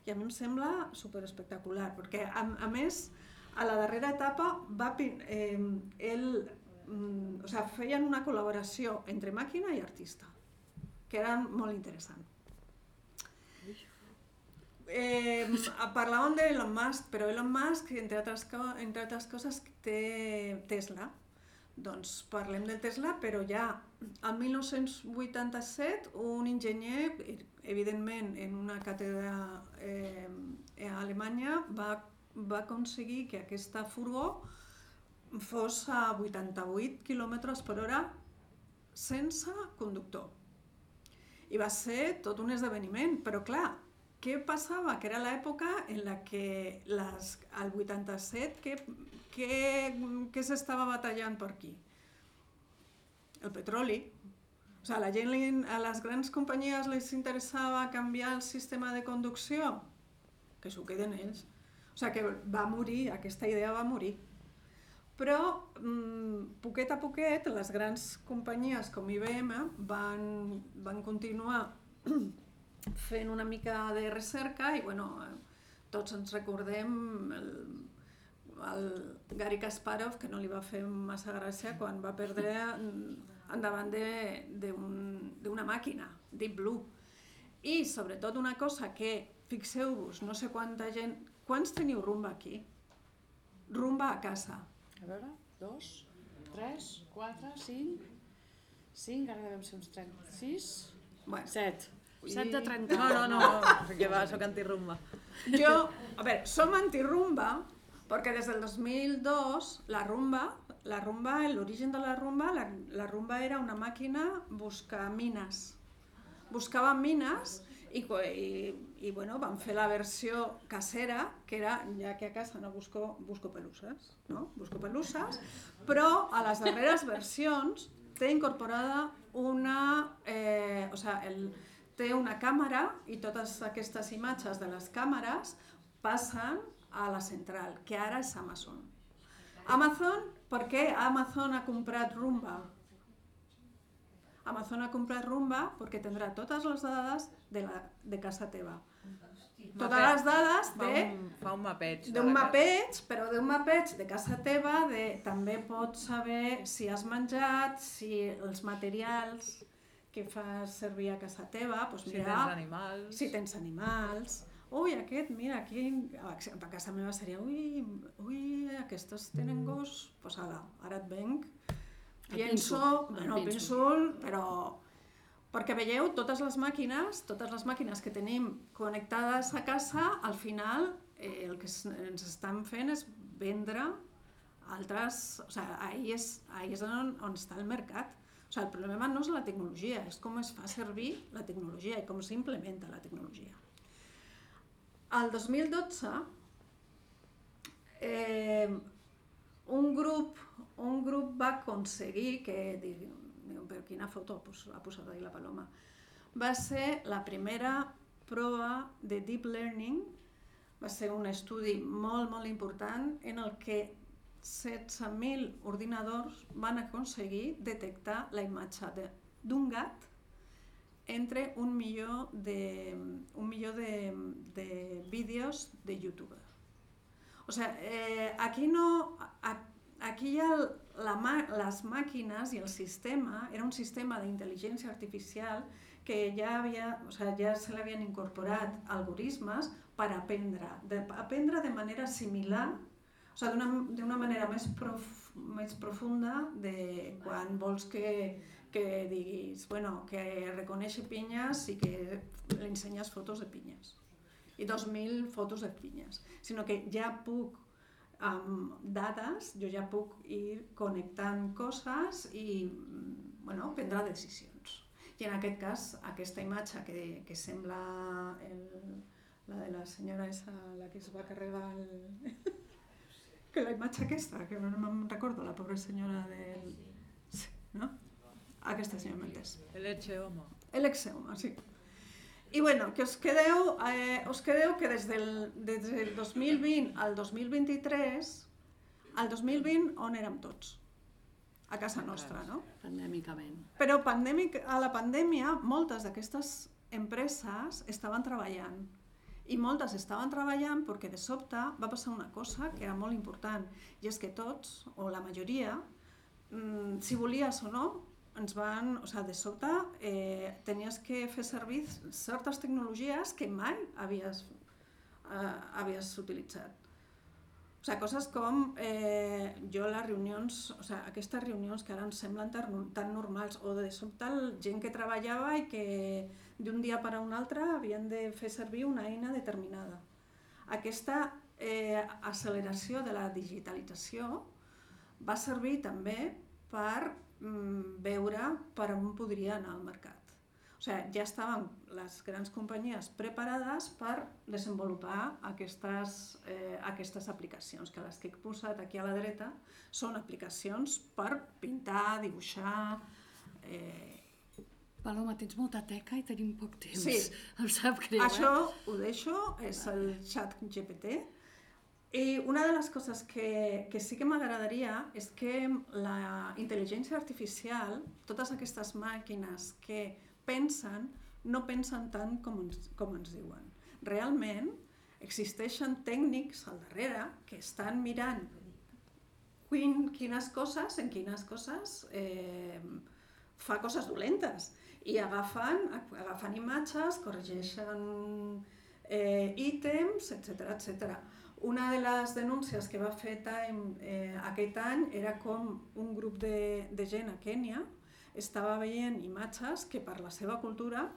[SPEAKER 3] i a mi em sembla super espectacular, perquè a, a més, a la darrera etapa va, eh, ell, mm, o sigui, feien una col·laboració entre màquina i artista, que era molt interessant. Eh, parlàvem d'Elon Musk, però Elon Musk, entre altres, entre altres coses, té Tesla. Doncs parlem del Tesla, però ja al 1987 un enginyer evidentment, en una càtedra eh, a Alemanya va, va aconseguir que aquesta furgó fos a 88 km per hora sense conductor. I va ser tot un esdeveniment, però clar, què passava? Que era l'època en la que les, al 87 què, què, què s'estava batallant per aquí? El petroli, o sigui, a la gent, a les grans companyies les interessava canviar el sistema de conducció? Que s'ho queden ells. O sigui, que va morir, aquesta idea va morir. Però, mmm, poquet a poquet, les grans companyies com IBM van, van continuar [CLEARS THROAT] fent una mica de recerca i, bueno, tots ens recordem el, el Gary Kasparov, que no li va fer massa gràcia quan va perdre endavant d'una màquina, Deep Blue. I sobretot una cosa que, fixeu-vos, no sé quanta gent... Quants teniu rumba aquí? Rumba a casa.
[SPEAKER 2] A veure, dos, tres, quatre, cinc... Cinc, ara devem ser uns 36...
[SPEAKER 3] Bueno.
[SPEAKER 2] Set. Set de 30.
[SPEAKER 1] No, no, no, no, que [LAUGHS] va, soc antirumba.
[SPEAKER 3] Jo, a veure, som antirumba perquè des del 2002 la rumba la rumba, l'origen de la rumba, la, la rumba era una màquina buscar mines. Buscava mines i, i, i bueno, van fer la versió casera, que era, ja que a casa no busco, busco pelusses, no? busco pelusses, però a les darreres versions té incorporada una, eh, o sigui, el, té una càmera i totes aquestes imatges de les càmeres passen a la central, que ara és Amazon. Amazon per què Amazon ha comprat Rumba? Amazon ha comprat Rumba perquè tindrà totes les dades de, la, de casa teva. Totes les dades de...
[SPEAKER 1] Fa un, fa un mapeig.
[SPEAKER 3] D'un mapeig, però d'un mapeig de casa teva, de, també pots saber si has menjat, si els materials que fas servir a casa teva, doncs mira,
[SPEAKER 1] si tens animals.
[SPEAKER 3] Si tens animals ui, aquest, mira, aquí, a casa meva seria, ui, ui, aquestes tenen gos, doncs pues ara, ara et venc, pienso, bueno, penso, però perquè veieu, totes les màquines, totes les màquines que tenim connectades a casa, al final eh, el que ens estan fent és vendre altres... O sigui, ahí és, ahí és on, on està el mercat. O sigui, el problema no és la tecnologia, és com es fa servir la tecnologia i com s'implementa la tecnologia. El 2012, eh, un, grup, un grup va aconseguir que, diu, per quina foto ha posat ahir la Paloma, va ser la primera prova de Deep Learning, va ser un estudi molt, molt important en el que 16.000 ordinadors van aconseguir detectar la imatge d'un gat entre un milió de, un milió de, de vídeos de YouTube. O sea, eh, aquí no... Aquí ja la, les màquines i el sistema era un sistema d'intel·ligència artificial que ja, havia, o sea, ja se l'havien incorporat algoritmes per aprendre, de, aprendre de manera similar, o sigui, d'una d'una manera més, prof, més profunda de quan vols que, que diguis, bueno, que reconeixi pinyes i que li ensenyes fotos de pinyes. I 2.000 fotos de pinyes. Sinó que ja puc, amb dades, jo ja puc ir connectant coses i, bueno, prendre decisions. I en aquest cas, aquesta imatge que, que sembla el, la de la senyora esa, la que es va carregar el... [LAUGHS] que la imatge aquesta, que no me'n recordo, la pobra senyora del... Sí, no? Aquesta senyora Mendes.
[SPEAKER 1] El eche homo.
[SPEAKER 3] L'exeuma, sí. I bueno, que us quedeu, eh, us quedeu que des del, des del 2020 al 2023, al 2020 on érem tots? A casa nostra, no?
[SPEAKER 2] Pandèmicament.
[SPEAKER 3] Però pandèmic, a la pandèmia moltes d'aquestes empreses estaven treballant i moltes estaven treballant perquè de sobte va passar una cosa que era molt important i és que tots, o la majoria, mm, si volies o no, ens van, o sigui, de sobte eh, tenies que fer servir certes tecnologies que mai havies, eh, havies utilitzat. O sigui, coses com eh, jo les reunions, o sigui, aquestes reunions que ara ens semblen tan, tan normals, o de sobte gent que treballava i que d'un dia per a un altre havien de fer servir una eina determinada. Aquesta eh, acceleració de la digitalització va servir també per veure per on podria anar el mercat. O sigui, ja estaven les grans companyies preparades per desenvolupar aquestes, eh, aquestes aplicacions, que les que he posat aquí a la dreta són aplicacions per pintar, dibuixar... Eh,
[SPEAKER 2] Paloma, tens molta teca i tenim poc temps.
[SPEAKER 3] Sí.
[SPEAKER 2] Em sap greu,
[SPEAKER 3] Això
[SPEAKER 2] eh?
[SPEAKER 3] ho deixo, és el xat GPT. I una de les coses que, que sí que m'agradaria és que la intel·ligència artificial, totes aquestes màquines que pensen, no pensen tant com ens, com ens diuen. Realment, existeixen tècnics al darrere que estan mirant quin, quines coses, en quines coses eh, fa coses dolentes i agafen, agafen imatges, corregeixen eh, ítems, etc etc. Una de les denúncies que va fer Time eh, aquest any era com un grup de, de gent a Kènia estava veient imatges que per la seva cultura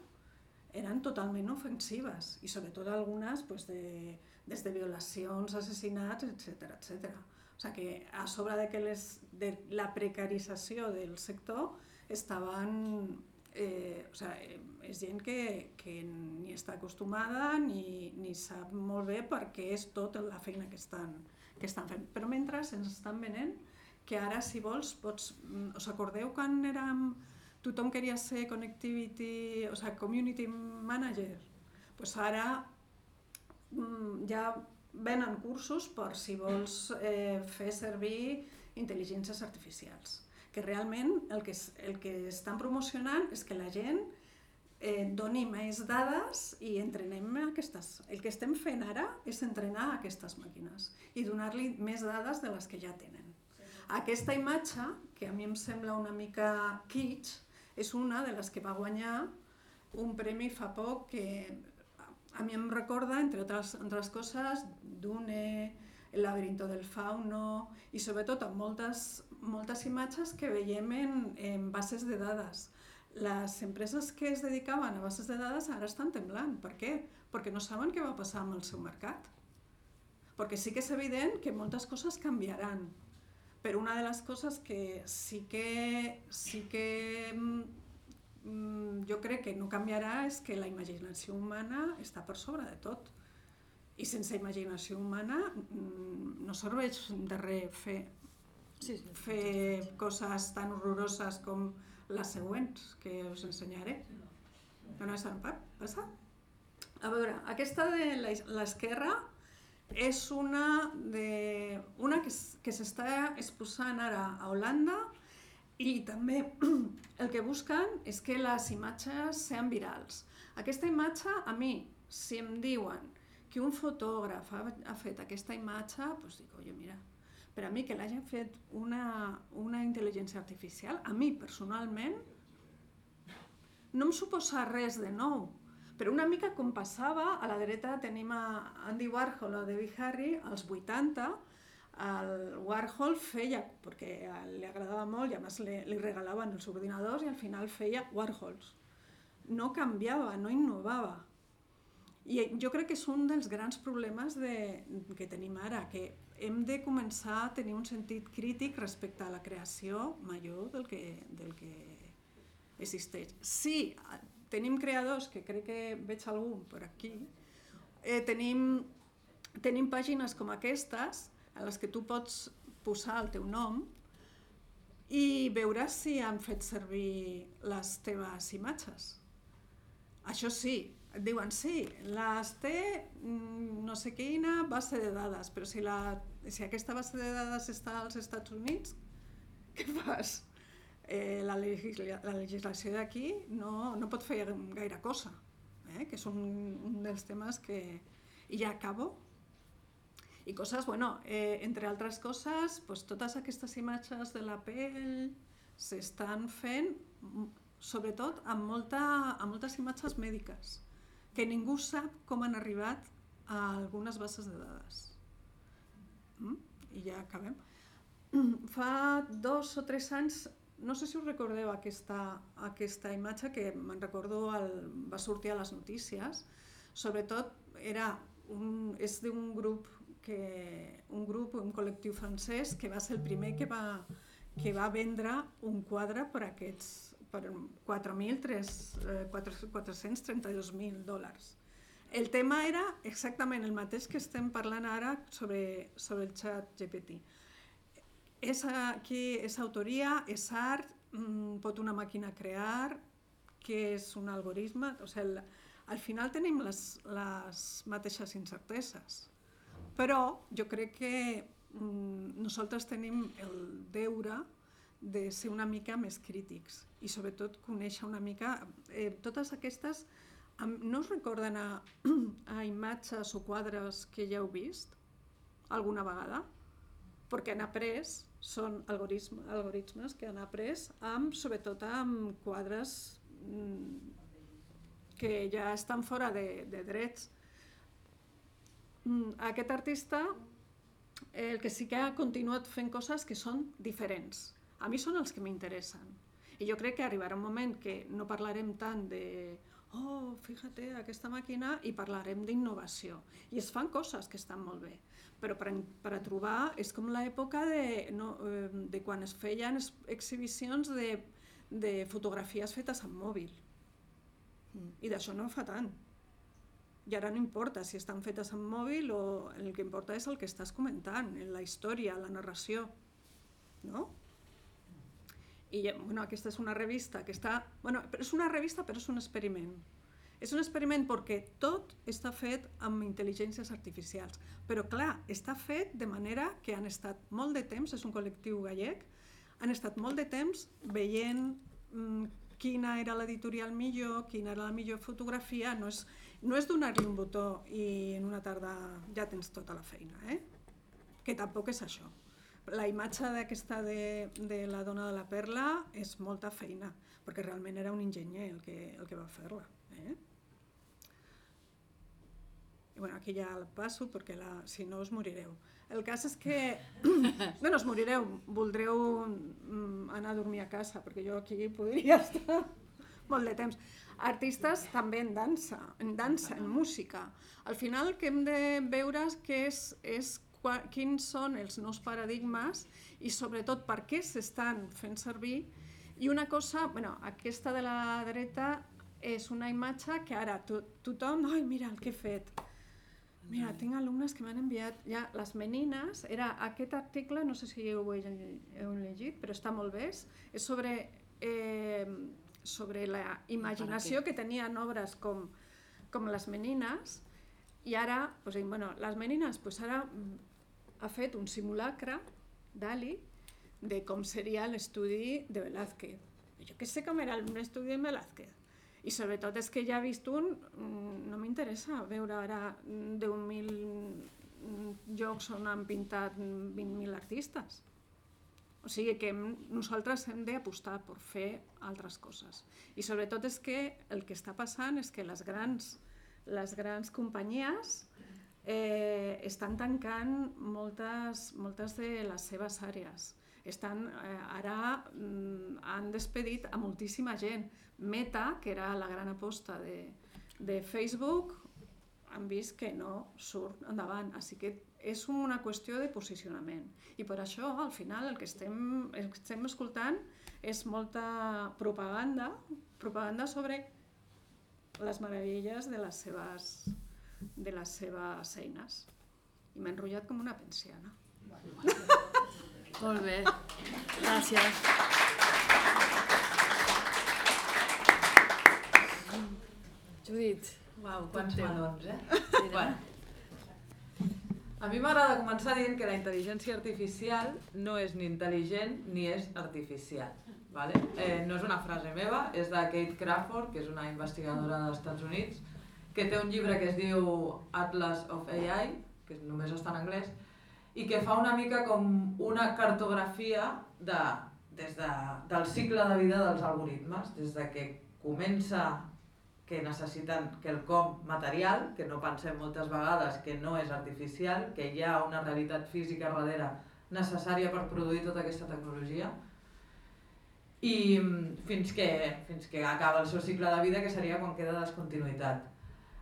[SPEAKER 3] eren totalment ofensives i sobretot algunes pues, de, des de violacions, assassinats, etc etc. O sigui que a sobre de, que les, de la precarització del sector estaven eh, o sigui, és gent que, que ni està acostumada ni, ni sap molt bé per què és tota la feina que estan, que estan fent. Però mentre ens estan venent que ara, si vols, pots... mm, Us acordeu quan érem... Tothom queria ser connectivity, o sigui, community manager? pues ara mm, ja venen cursos per si vols eh, fer servir intel·ligències artificials que realment el que, el que estan promocionant és que la gent eh, doni més dades i entrenem aquestes. El que estem fent ara és entrenar aquestes màquines i donar-li més dades de les que ja tenen. Aquesta imatge, que a mi em sembla una mica kitsch, és una de les que va guanyar un premi fa poc que a mi em recorda, entre altres, altres coses, Dune, El laberinto del fauno i sobretot amb moltes, moltes imatges que veiem en, en bases de dades. Les empreses que es dedicaven a bases de dades ara estan temblant. Per què? Perquè no saben què va passar amb el seu mercat. Perquè sí que és evident que moltes coses canviaran. Però una de les coses que sí que, sí que mm, jo crec que no canviarà és que la imaginació humana està per sobre de tot. I sense imaginació humana mm, no serveix de res fer,
[SPEAKER 2] Sí, sí.
[SPEAKER 3] fer coses tan horroroses com les següents que us ensenyaré. No estan per passar. A veure, aquesta de l'esquerra és una, de, una que, que s'està exposant ara a Holanda i també [CLEARS THROAT] el que busquen és que les imatges sean virals. Aquesta imatge, a mi, si em diuen que un fotògraf ha, ha fet aquesta imatge, doncs dic, oi, mira, per a mi que l'hagi fet una, una intel·ligència artificial, a mi personalment, no em suposa res de nou, però una mica com passava, a la dreta tenim a Andy Warhol o Debbie Harry, als 80, el Warhol feia, perquè li agradava molt i a més li, li regalaven els ordinadors i al final feia Warhols. No canviava, no innovava. I jo crec que és un dels grans problemes de, que tenim ara, que hem de començar a tenir un sentit crític respecte a la creació major del que, del que existeix. Sí, tenim creadors, que crec que veig algun per aquí, eh, tenim, tenim pàgines com aquestes, en les que tu pots posar el teu nom i veure si han fet servir les teves imatges. Això sí, et diuen sí, les té mm, no sé quina base de dades, però si, la, si aquesta base de dades està als Estats Units, què fas? Eh, la, legisla, la legislació d'aquí no, no pot fer gaire cosa, eh? que és un, un dels temes que... I ja acabo, i coses, bueno, eh, entre altres coses, pues, totes aquestes imatges de la pell s'estan fent sobretot amb, molta, amb moltes imatges mèdiques, que ningú sap com han arribat a algunes bases de dades. Mm? I ja acabem. [CLEARS THROAT] Fa dos o tres anys, no sé si us recordeu aquesta, aquesta imatge que me'n recordo el, va sortir a les notícies, sobretot era un, és d'un grup que un grup, un col·lectiu francès, que va ser el primer que va, que va vendre un quadre per aquests per 4.432.000 eh, dòlars. El tema era exactament el mateix que estem parlant ara sobre, sobre el xat GPT. És, aquí, és autoria, és art, mm, pot una màquina crear, què és un algoritme? O sigui, al final tenim les, les mateixes incerteses. Però jo crec que mm, nosaltres tenim el deure de ser una mica més crítics i sobretot conèixer una mica eh, totes aquestes no us recorden a, [CLEARS THROAT] a imatges o quadres que ja heu vist alguna vegada? Perquè han après, són algoritmes, algoritmes que han après amb, sobretot amb quadres mm, que ja estan fora de, de drets Mm, aquest artista el que sí que ha continuat fent coses que són diferents. A mi són els que m'interessen. I jo crec que arribarà un moment que no parlarem tant de oh, fíjate, aquesta màquina, i parlarem d'innovació. I es fan coses que estan molt bé. Però per, per a trobar és com l'època de, no, de quan es feien exhibicions de, de fotografies fetes amb mòbil. Mm. I d'això no fa tant i ara no importa si estan fetes amb mòbil o el que importa és el que estàs comentant, la història, la narració, no? I bueno, aquesta és una revista que està... Bueno, és una revista però és un experiment. És un experiment perquè tot està fet amb intel·ligències artificials, però clar, està fet de manera que han estat molt de temps, és un col·lectiu gallec, han estat molt de temps veient mm, quina era l'editorial millor, quina era la millor fotografia, no és, no és donar-li un botó i en una tarda ja tens tota la feina, eh? que tampoc és això. La imatge d'aquesta de, de la dona de la perla és molta feina, perquè realment era un enginyer el que, el que va fer-la. Eh? I bueno, aquí ja el passo perquè la, si no us morireu. El cas és que... [COUGHS] no, no us morireu, voldreu mm, anar a dormir a casa, perquè jo aquí podria [LAUGHS] estar molt de temps artistes també en dansa, en dansa, en música. Al final el que hem de veure és, que és, és quins són els nous paradigmes i sobretot per què s'estan fent servir. I una cosa, bueno, aquesta de la dreta és una imatge que ara to tothom, ai mira el que he fet, Mira, tinc alumnes que m'han enviat ja les menines, era aquest article, no sé si ho heu llegit, però està molt bé, és sobre eh, sobre la imaginació que tenien obres com, com les menines. I ara, pues, bueno, les menines pues, ara ha fet un simulacre d'Ali de com seria l'estudi de Velázquez. Jo que sé com era l'estudi de Velázquez. I sobretot és que ja he vist un, mm, no m'interessa veure ara 10.000 jocs on han pintat 20.000 artistes. O sigui que nosaltres hem d'apostar per fer altres coses. I sobretot és que el que està passant és que les grans, les grans companyies eh, estan tancant moltes, moltes de les seves àrees. Estan, eh, ara mm, han despedit a moltíssima gent. Meta, que era la gran aposta de, de Facebook, han vist que no surt endavant. Així que és una qüestió de posicionament. I per això, al final, el que estem, el que estem escoltant és molta propaganda, propaganda sobre les meravelles de les seves, de les seves eines. I m'he enrotllat com una pensiana.
[SPEAKER 2] Molt bé. Gràcies. Judit.
[SPEAKER 1] Uau,
[SPEAKER 2] quants
[SPEAKER 1] melons, eh?
[SPEAKER 2] Sí, no?
[SPEAKER 1] Bueno. A mi m'agrada començar dient que la intel·ligència artificial no és ni intel·ligent ni és artificial. Vale? Eh, no és una frase meva, és de Kate Crawford, que és una investigadora dels Estats Units, que té un llibre que es diu Atlas of AI, que només està en anglès, i que fa una mica com una cartografia de, des de, del cicle de vida dels algoritmes, des de que comença que necessiten quelcom material, que no pensem moltes vegades que no és artificial, que hi ha una realitat física darrere necessària per produir tota aquesta tecnologia, i mm, fins que, fins que acaba el seu cicle de vida, que seria quan queda descontinuïtat.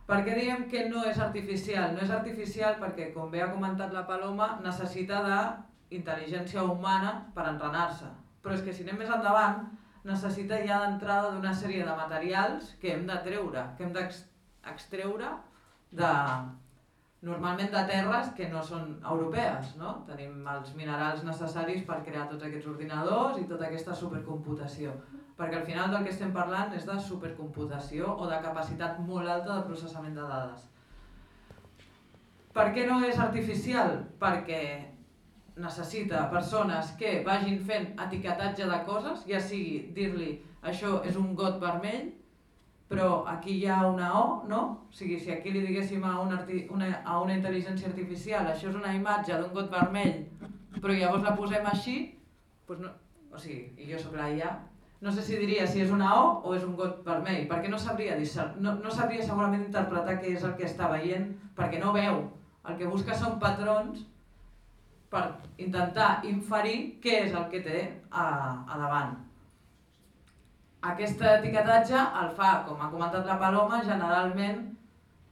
[SPEAKER 1] Per què diem que no és artificial? No és artificial perquè, com bé ha comentat la Paloma, necessita d'intel·ligència humana per entrenar-se. Però és que si anem més endavant, necessita ja d'entrada d'una sèrie de materials que hem de treure, que hem d'extreure de, normalment de terres que no són europees. No? Tenim els minerals necessaris per crear tots aquests ordinadors i tota aquesta supercomputació. Perquè al final del que estem parlant és de supercomputació o de capacitat molt alta de processament de dades. Per què no és artificial? Perquè necessita persones que vagin fent etiquetatge de coses, ja sigui dir-li això és un got vermell, però aquí hi ha una O, no? O sigui, si aquí li diguéssim a una, una, a una intel·ligència artificial això és una imatge d'un got vermell, però llavors la posem així, doncs no, o sigui, i jo sóc la IA, no sé si diria si és una O o és un got vermell, perquè no sabria, no, no sabria segurament interpretar què és el que està veient, perquè no veu. El que busca són patrons per intentar inferir què és el que té a, a davant. Aquest etiquetatge el fa, com ha comentat la Paloma, generalment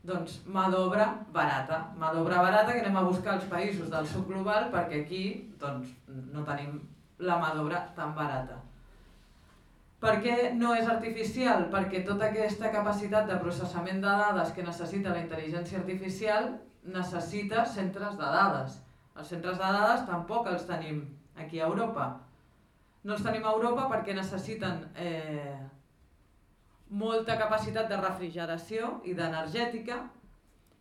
[SPEAKER 1] doncs, mà d'obra barata. Mà d'obra barata que anem a buscar als països del sud global perquè aquí doncs, no tenim la mà d'obra tan barata. Per què no és artificial? Perquè tota aquesta capacitat de processament de dades que necessita la intel·ligència artificial necessita centres de dades. Els centres de dades tampoc els tenim aquí a Europa. No els tenim a Europa perquè necessiten eh, molta capacitat de refrigeració i d'energètica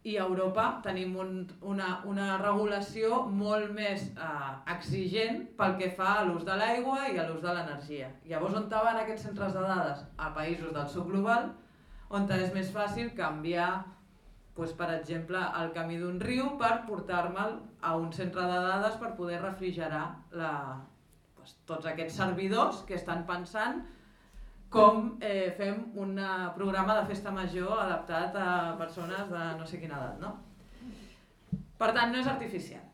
[SPEAKER 1] i a Europa tenim un, una, una regulació molt més eh, exigent pel que fa a l'ús de l'aigua i a l'ús de l'energia. Llavors on van aquests centres de dades? A països del sud global, on és més fàcil canviar doncs, per exemple, el camí d'un riu per portar-me'l a un centre de dades per poder refrigerar la, doncs, tots aquests servidors que estan pensant com eh, fem un programa de festa major adaptat a persones de no sé quina edat, no? Per tant, no és artificial.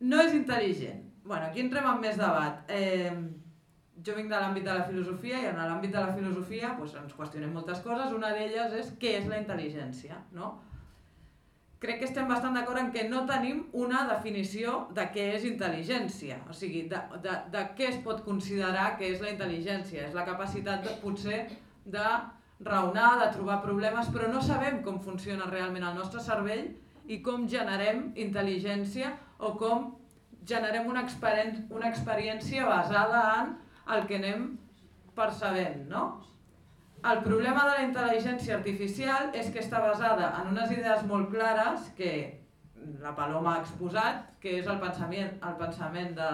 [SPEAKER 1] No és intel·ligent. bueno, aquí entrem en més debat. Eh, jo vinc de l'àmbit de la filosofia i en l'àmbit de la filosofia doncs, ens qüestionem moltes coses. Una d'elles és què és la intel·ligència, no? Crec que estem bastant d'acord en que no tenim una definició de què és intel·ligència, o sigui, de, de, de què es pot considerar que és la intel·ligència. És la capacitat, de, potser, de raonar, de trobar problemes, però no sabem com funciona realment el nostre cervell i com generem intel·ligència o com generem una, una experiència basada en el que anem percebent, no? El problema de la intel·ligència artificial és que està basada en unes idees molt clares que la Paloma ha exposat, que és el pensament, el pensament de,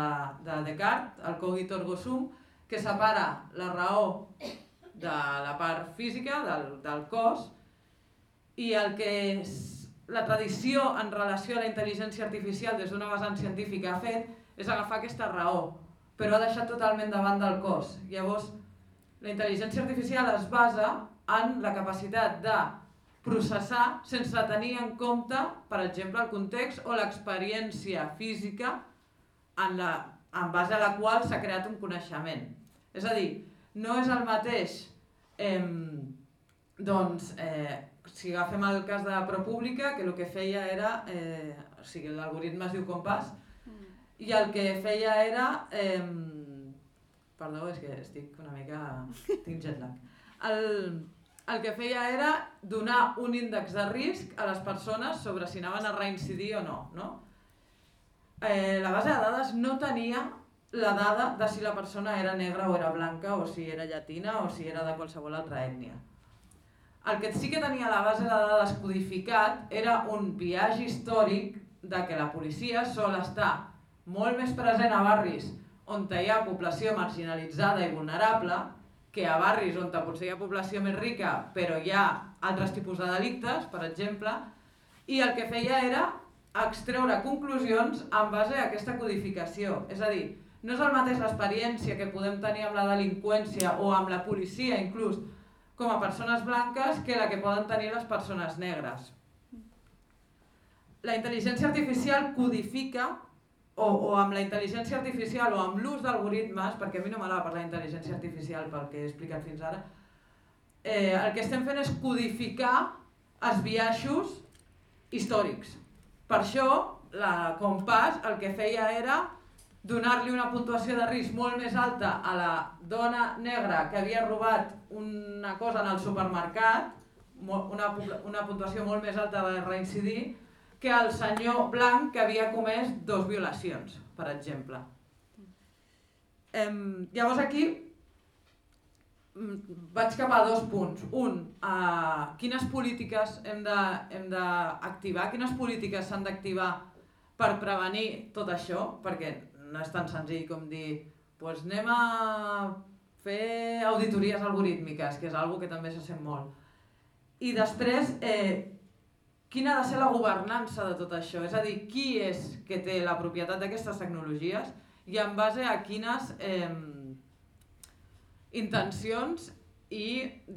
[SPEAKER 1] de Descartes, el cogito ergo sum, que separa la raó de la part física, del, del cos, i el que és la tradició en relació a la intel·ligència artificial des d'una vessant científica ha fet és agafar aquesta raó, però ha deixat totalment davant del cos. Llavors, la intel·ligència artificial es basa en la capacitat de processar sense tenir en compte, per exemple, el context o l'experiència física en, la, en base a la qual s'ha creat un coneixement. És a dir, no és el mateix, eh, doncs, eh, si agafem el cas de ProPública, que el que feia era, eh, o sigui, l'algoritme es diu Compàs, i el que feia era... Eh, perdó, és que estic una mica... tinc jet lag. El, el que feia era donar un índex de risc a les persones sobre si anaven a reincidir o no. no? Eh, la base de dades no tenia la dada de si la persona era negra o era blanca o si era llatina o si era de qualsevol altra ètnia. El que sí que tenia la base de dades codificat era un viatge històric de que la policia sol estar molt més present a barris on hi ha població marginalitzada i vulnerable que a barris on potser hi ha població més rica però hi ha altres tipus de delictes, per exemple, i el que feia era extreure conclusions en base a aquesta codificació. És a dir, no és el mateix l'experiència que podem tenir amb la delinqüència o amb la policia inclús com a persones blanques que la que poden tenir les persones negres. La intel·ligència artificial codifica o, o amb la intel·ligència artificial o amb l'ús d'algoritmes, perquè a mi no m'agrada parlar d'intel·ligència artificial pel que he explicat fins ara, eh, el que estem fent és codificar els biaixos històrics. Per això, la Compàs el que feia era donar-li una puntuació de risc molt més alta a la dona negra que havia robat una cosa en el supermercat, una, una puntuació molt més alta de reincidir, que el senyor blanc que havia comès dos violacions, per exemple. Em, llavors aquí mm, vaig cap a dos punts. Un, uh, quines polítiques hem d'activar, quines polítiques s'han d'activar per prevenir tot això, perquè no és tan senzill com dir pues anem a fer auditories algorítmiques, que és algo que també se sent molt. I després, eh, quina ha de ser la governança de tot això? És a dir, qui és que té la propietat d'aquestes tecnologies i en base a quines eh, intencions i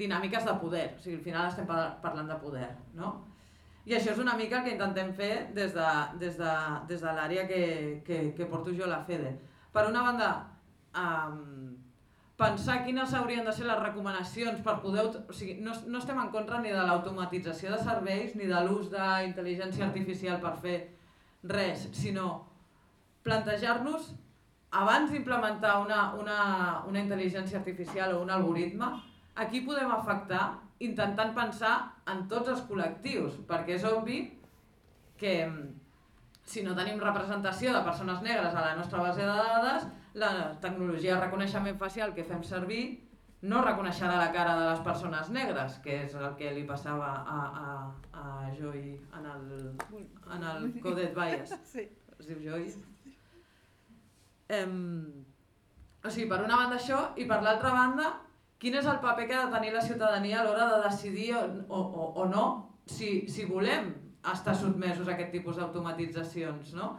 [SPEAKER 1] dinàmiques de poder. O sigui, al final estem parlant de poder, no? I això és una mica el que intentem fer des de, des de, des de l'àrea que, que, que porto jo a la FEDE. Per una banda, eh, pensar quines haurien de ser les recomanacions per poder... O sigui, no, no estem en contra ni de l'automatització de serveis ni de l'ús d'intel·ligència artificial per fer res, sinó plantejar-nos abans d'implementar una, una, una intel·ligència artificial o un algoritme, aquí podem afectar intentant pensar en tots els col·lectius, perquè és obvi que si no tenim representació de persones negres a la nostra base de dades, la tecnologia de reconeixement facial que fem servir no reconeixerà la cara de les persones negres, que és el que li passava a, a, a Joy en el, en el Coded Bias. [LAUGHS] Sí. Es diu Joy. Um, o sigui, per una banda això, i per l'altra banda, quin és el paper que ha de tenir la ciutadania a l'hora de decidir o, o, o no si, si volem estar sotmesos a aquest tipus d'automatitzacions, no?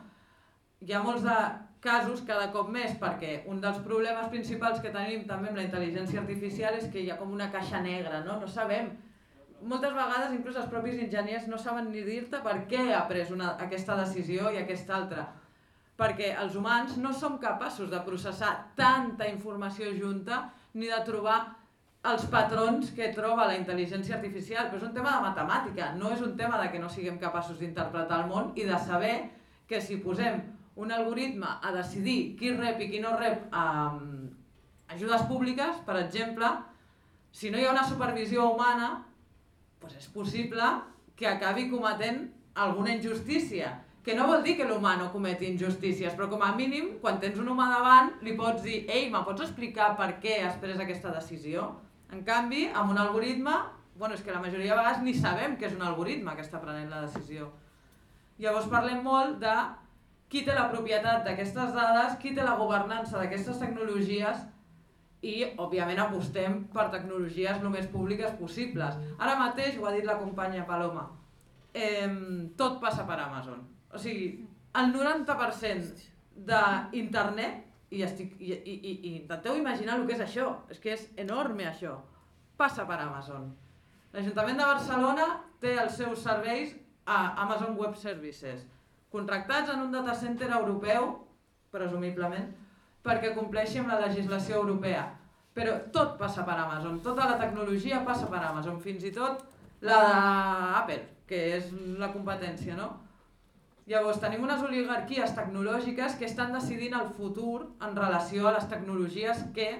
[SPEAKER 1] Hi ha molts de casos cada cop més, perquè un dels problemes principals que tenim també amb la intel·ligència artificial és que hi ha com una caixa negra, no? No sabem. Moltes vegades inclús els propis enginyers no saben ni dir-te per què ha pres una, aquesta decisió i aquesta altra. Perquè els humans no som capaços de processar tanta informació junta ni de trobar els patrons que troba la intel·ligència artificial, però és un tema de matemàtica, no és un tema de que no siguem capaços d'interpretar el món i de saber que si posem un algoritme a decidir qui rep i qui no rep um, ajudes públiques, per exemple, si no hi ha una supervisió humana, doncs és possible que acabi cometent alguna injustícia. Que no vol dir que l'humà no cometi injustícies, però com a mínim, quan tens un humà davant, li pots dir «Ei, me pots explicar per què has pres aquesta decisió?» En canvi, amb un algoritme, bueno, és que la majoria de vegades ni sabem que és un algoritme que està prenent la decisió. Llavors parlem molt de qui té la propietat d'aquestes dades, qui té la governança d'aquestes tecnologies i, òbviament, apostem per tecnologies el més públiques possibles. Ara mateix, ho ha dit la companya Paloma, eh, tot passa per Amazon. O sigui, el 90% d'internet, i, estic, i, i, i, i intenteu imaginar el que és això, és que és enorme això, passa per Amazon. L'Ajuntament de Barcelona té els seus serveis a Amazon Web Services, contractats en un data center europeu, presumiblement, perquè compleixi amb la legislació europea. Però tot passa per Amazon, tota la tecnologia passa per Amazon, fins i tot la d'Apple, que és la competència, no? Llavors, tenim unes oligarquies tecnològiques que estan decidint el futur en relació a les tecnologies que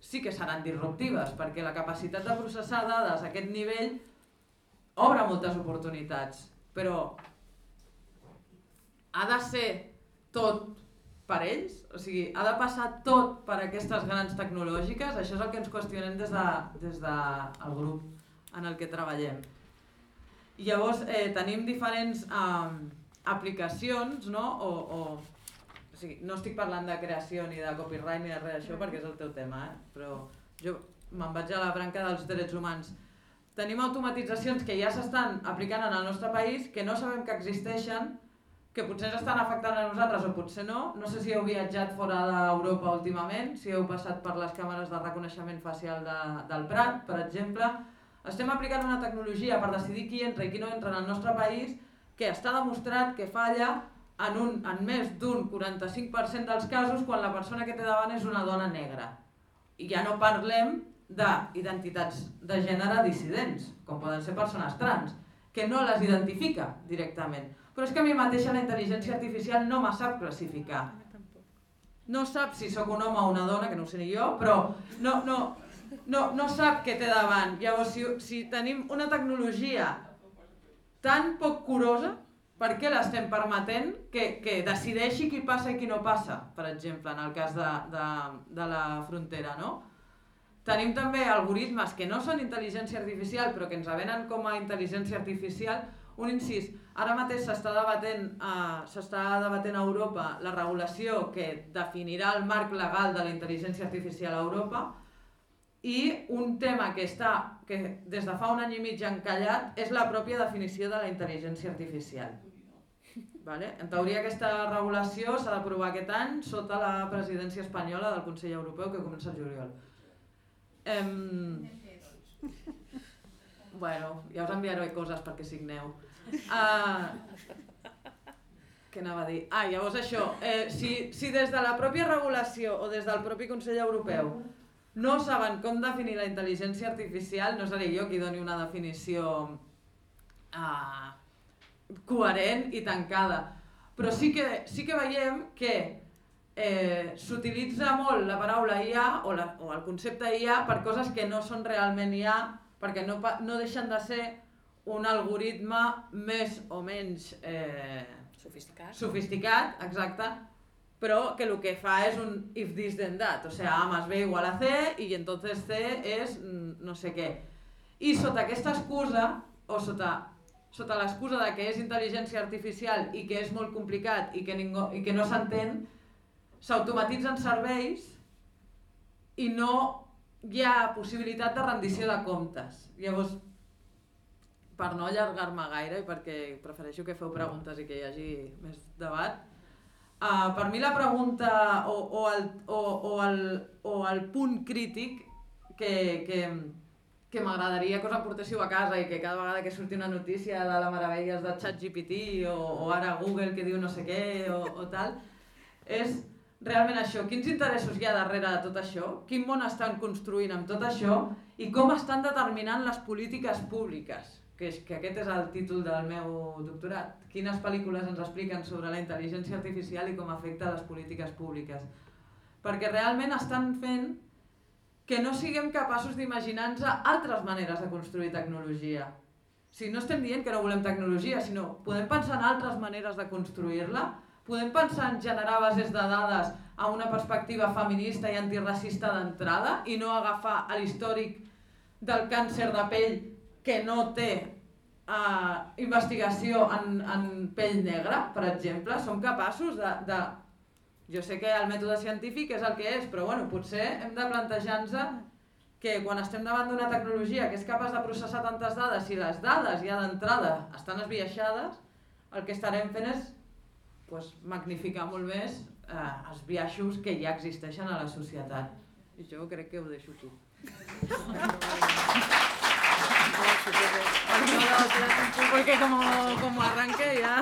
[SPEAKER 1] sí que seran disruptives, perquè la capacitat de processar dades a aquest nivell obre moltes oportunitats, però ha de ser tot per ells? O sigui, ha de passar tot per aquestes grans tecnològiques? Això és el que ens qüestionem des, de, des del grup en el que treballem. I llavors eh, tenim diferents eh, aplicacions, no? O, o, o sigui, no estic parlant de creació ni de copyright ni de res d'això perquè és el teu tema, eh? però jo me'n vaig a la branca dels drets humans. Tenim automatitzacions que ja s'estan aplicant en el nostre país, que no sabem que existeixen, que potser ens estan afectant a nosaltres o potser no. No sé si heu viatjat fora d'Europa últimament, si heu passat per les càmeres de reconeixement facial de, del Prat, per exemple. Estem aplicant una tecnologia per decidir qui entra i qui no entra en el nostre país que està demostrat que falla en, un, en més d'un 45% dels casos quan la persona que té davant és una dona negra. I ja no parlem d'identitats de gènere dissidents, com poden ser persones trans, que no les identifica directament però és que a mi mateixa la intel·ligència artificial no me sap classificar. No sap si sóc un home o una dona, que no ho sé ni jo, però no, no, no, no sap què té davant. Llavors, si, si tenim una tecnologia tan poc curosa, per què l'estem permetent que, que decideixi qui passa i qui no passa, per exemple, en el cas de, de, de la frontera, no? Tenim també algoritmes que no són intel·ligència artificial, però que ens avenen com a intel·ligència artificial, un incís, ara mateix s'està debatent, s'està debatent a Europa la regulació que definirà el marc legal de la intel·ligència artificial a Europa i un tema que està que des de fa un any i mig encallat és la pròpia definició de la intel·ligència artificial. Vale? En teoria aquesta regulació s'ha d'aprovar aquest any sota la presidència espanyola del Consell Europeu que comença el juliol. Um, bueno, ja us enviaré coses perquè signeu. Uh, què anava a dir? Ah, llavors això, eh, si, si des de la pròpia regulació o des del propi Consell Europeu no saben com definir la intel·ligència artificial, no seré jo qui doni una definició uh, coherent i tancada. Però sí que, sí que veiem que eh, s'utilitza molt la paraula IA o, la, o el concepte IA per coses que no són realment IA, perquè no, no deixen de ser un algoritme més o menys eh,
[SPEAKER 2] sofisticat.
[SPEAKER 1] sofisticat, exacte, però que el que fa és un if this then that, o sea, A más B igual a C i entonces C és mm, no sé què. I sota aquesta excusa, o sota, sota l'excusa de que és intel·ligència artificial i que és molt complicat i que, ningú, i que no s'entén, s'automatitzen serveis i no hi ha possibilitat de rendició de comptes. Llavors, per no allargar-me gaire i perquè prefereixo que feu preguntes i que hi hagi més debat, uh, per mi la pregunta o, o, el, o, o, el, o el punt crític que, que, que m'agradaria que us emportéssiu a casa i que cada vegada que surti una notícia de la meravelles de ChatGPT o, o ara Google que diu no sé què o, o tal, és realment això, quins interessos hi ha darrere de tot això, quin món estan construint amb tot això i com estan determinant les polítiques públiques que, és, que aquest és el títol del meu doctorat. Quines pel·lícules ens expliquen sobre la intel·ligència artificial i com afecta les polítiques públiques. Perquè realment estan fent que no siguem capaços d'imaginar-nos altres maneres de construir tecnologia. Si no estem dient que no volem tecnologia, sinó podem pensar en altres maneres de construir-la, podem pensar en generar bases de dades a una perspectiva feminista i antiracista d'entrada i no agafar l'històric del càncer de pell que no té uh, investigació en, en pell negra, per exemple, som capaços de, de... Jo sé que el mètode científic és el que és, però bueno, potser hem de plantejar-nos que quan estem davant d'una tecnologia que és capaç de processar tantes dades i les dades ja d'entrada estan esbiaixades, el que estarem fent és pues, magnificar molt més eh, els biaixos que ja existeixen a la societat. I jo crec que ho deixo aquí. Porque como, como arranque ya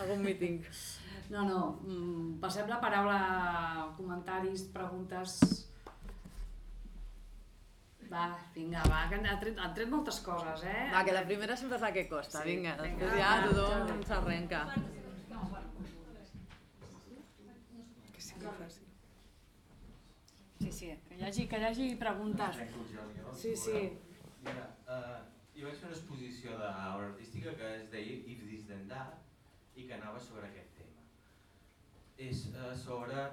[SPEAKER 1] hago un meeting.
[SPEAKER 2] No, no, mm, passem la paraula a comentaris, preguntes... Va, vinga, va, que han tret, han tret moltes coses, eh?
[SPEAKER 1] Va, que la primera sempre és la que costa,
[SPEAKER 2] Sí,
[SPEAKER 1] vinga,
[SPEAKER 2] vinga.
[SPEAKER 1] després ja tothom s'arrenca.
[SPEAKER 3] Que sí que faci.
[SPEAKER 2] Sí, que hagi, que hi hagi preguntes. Sí, sí.
[SPEAKER 4] Mira, uh, jo vaig fer una exposició d'obra artística que es deia If This Then That i que anava sobre aquest tema. És uh, sobre,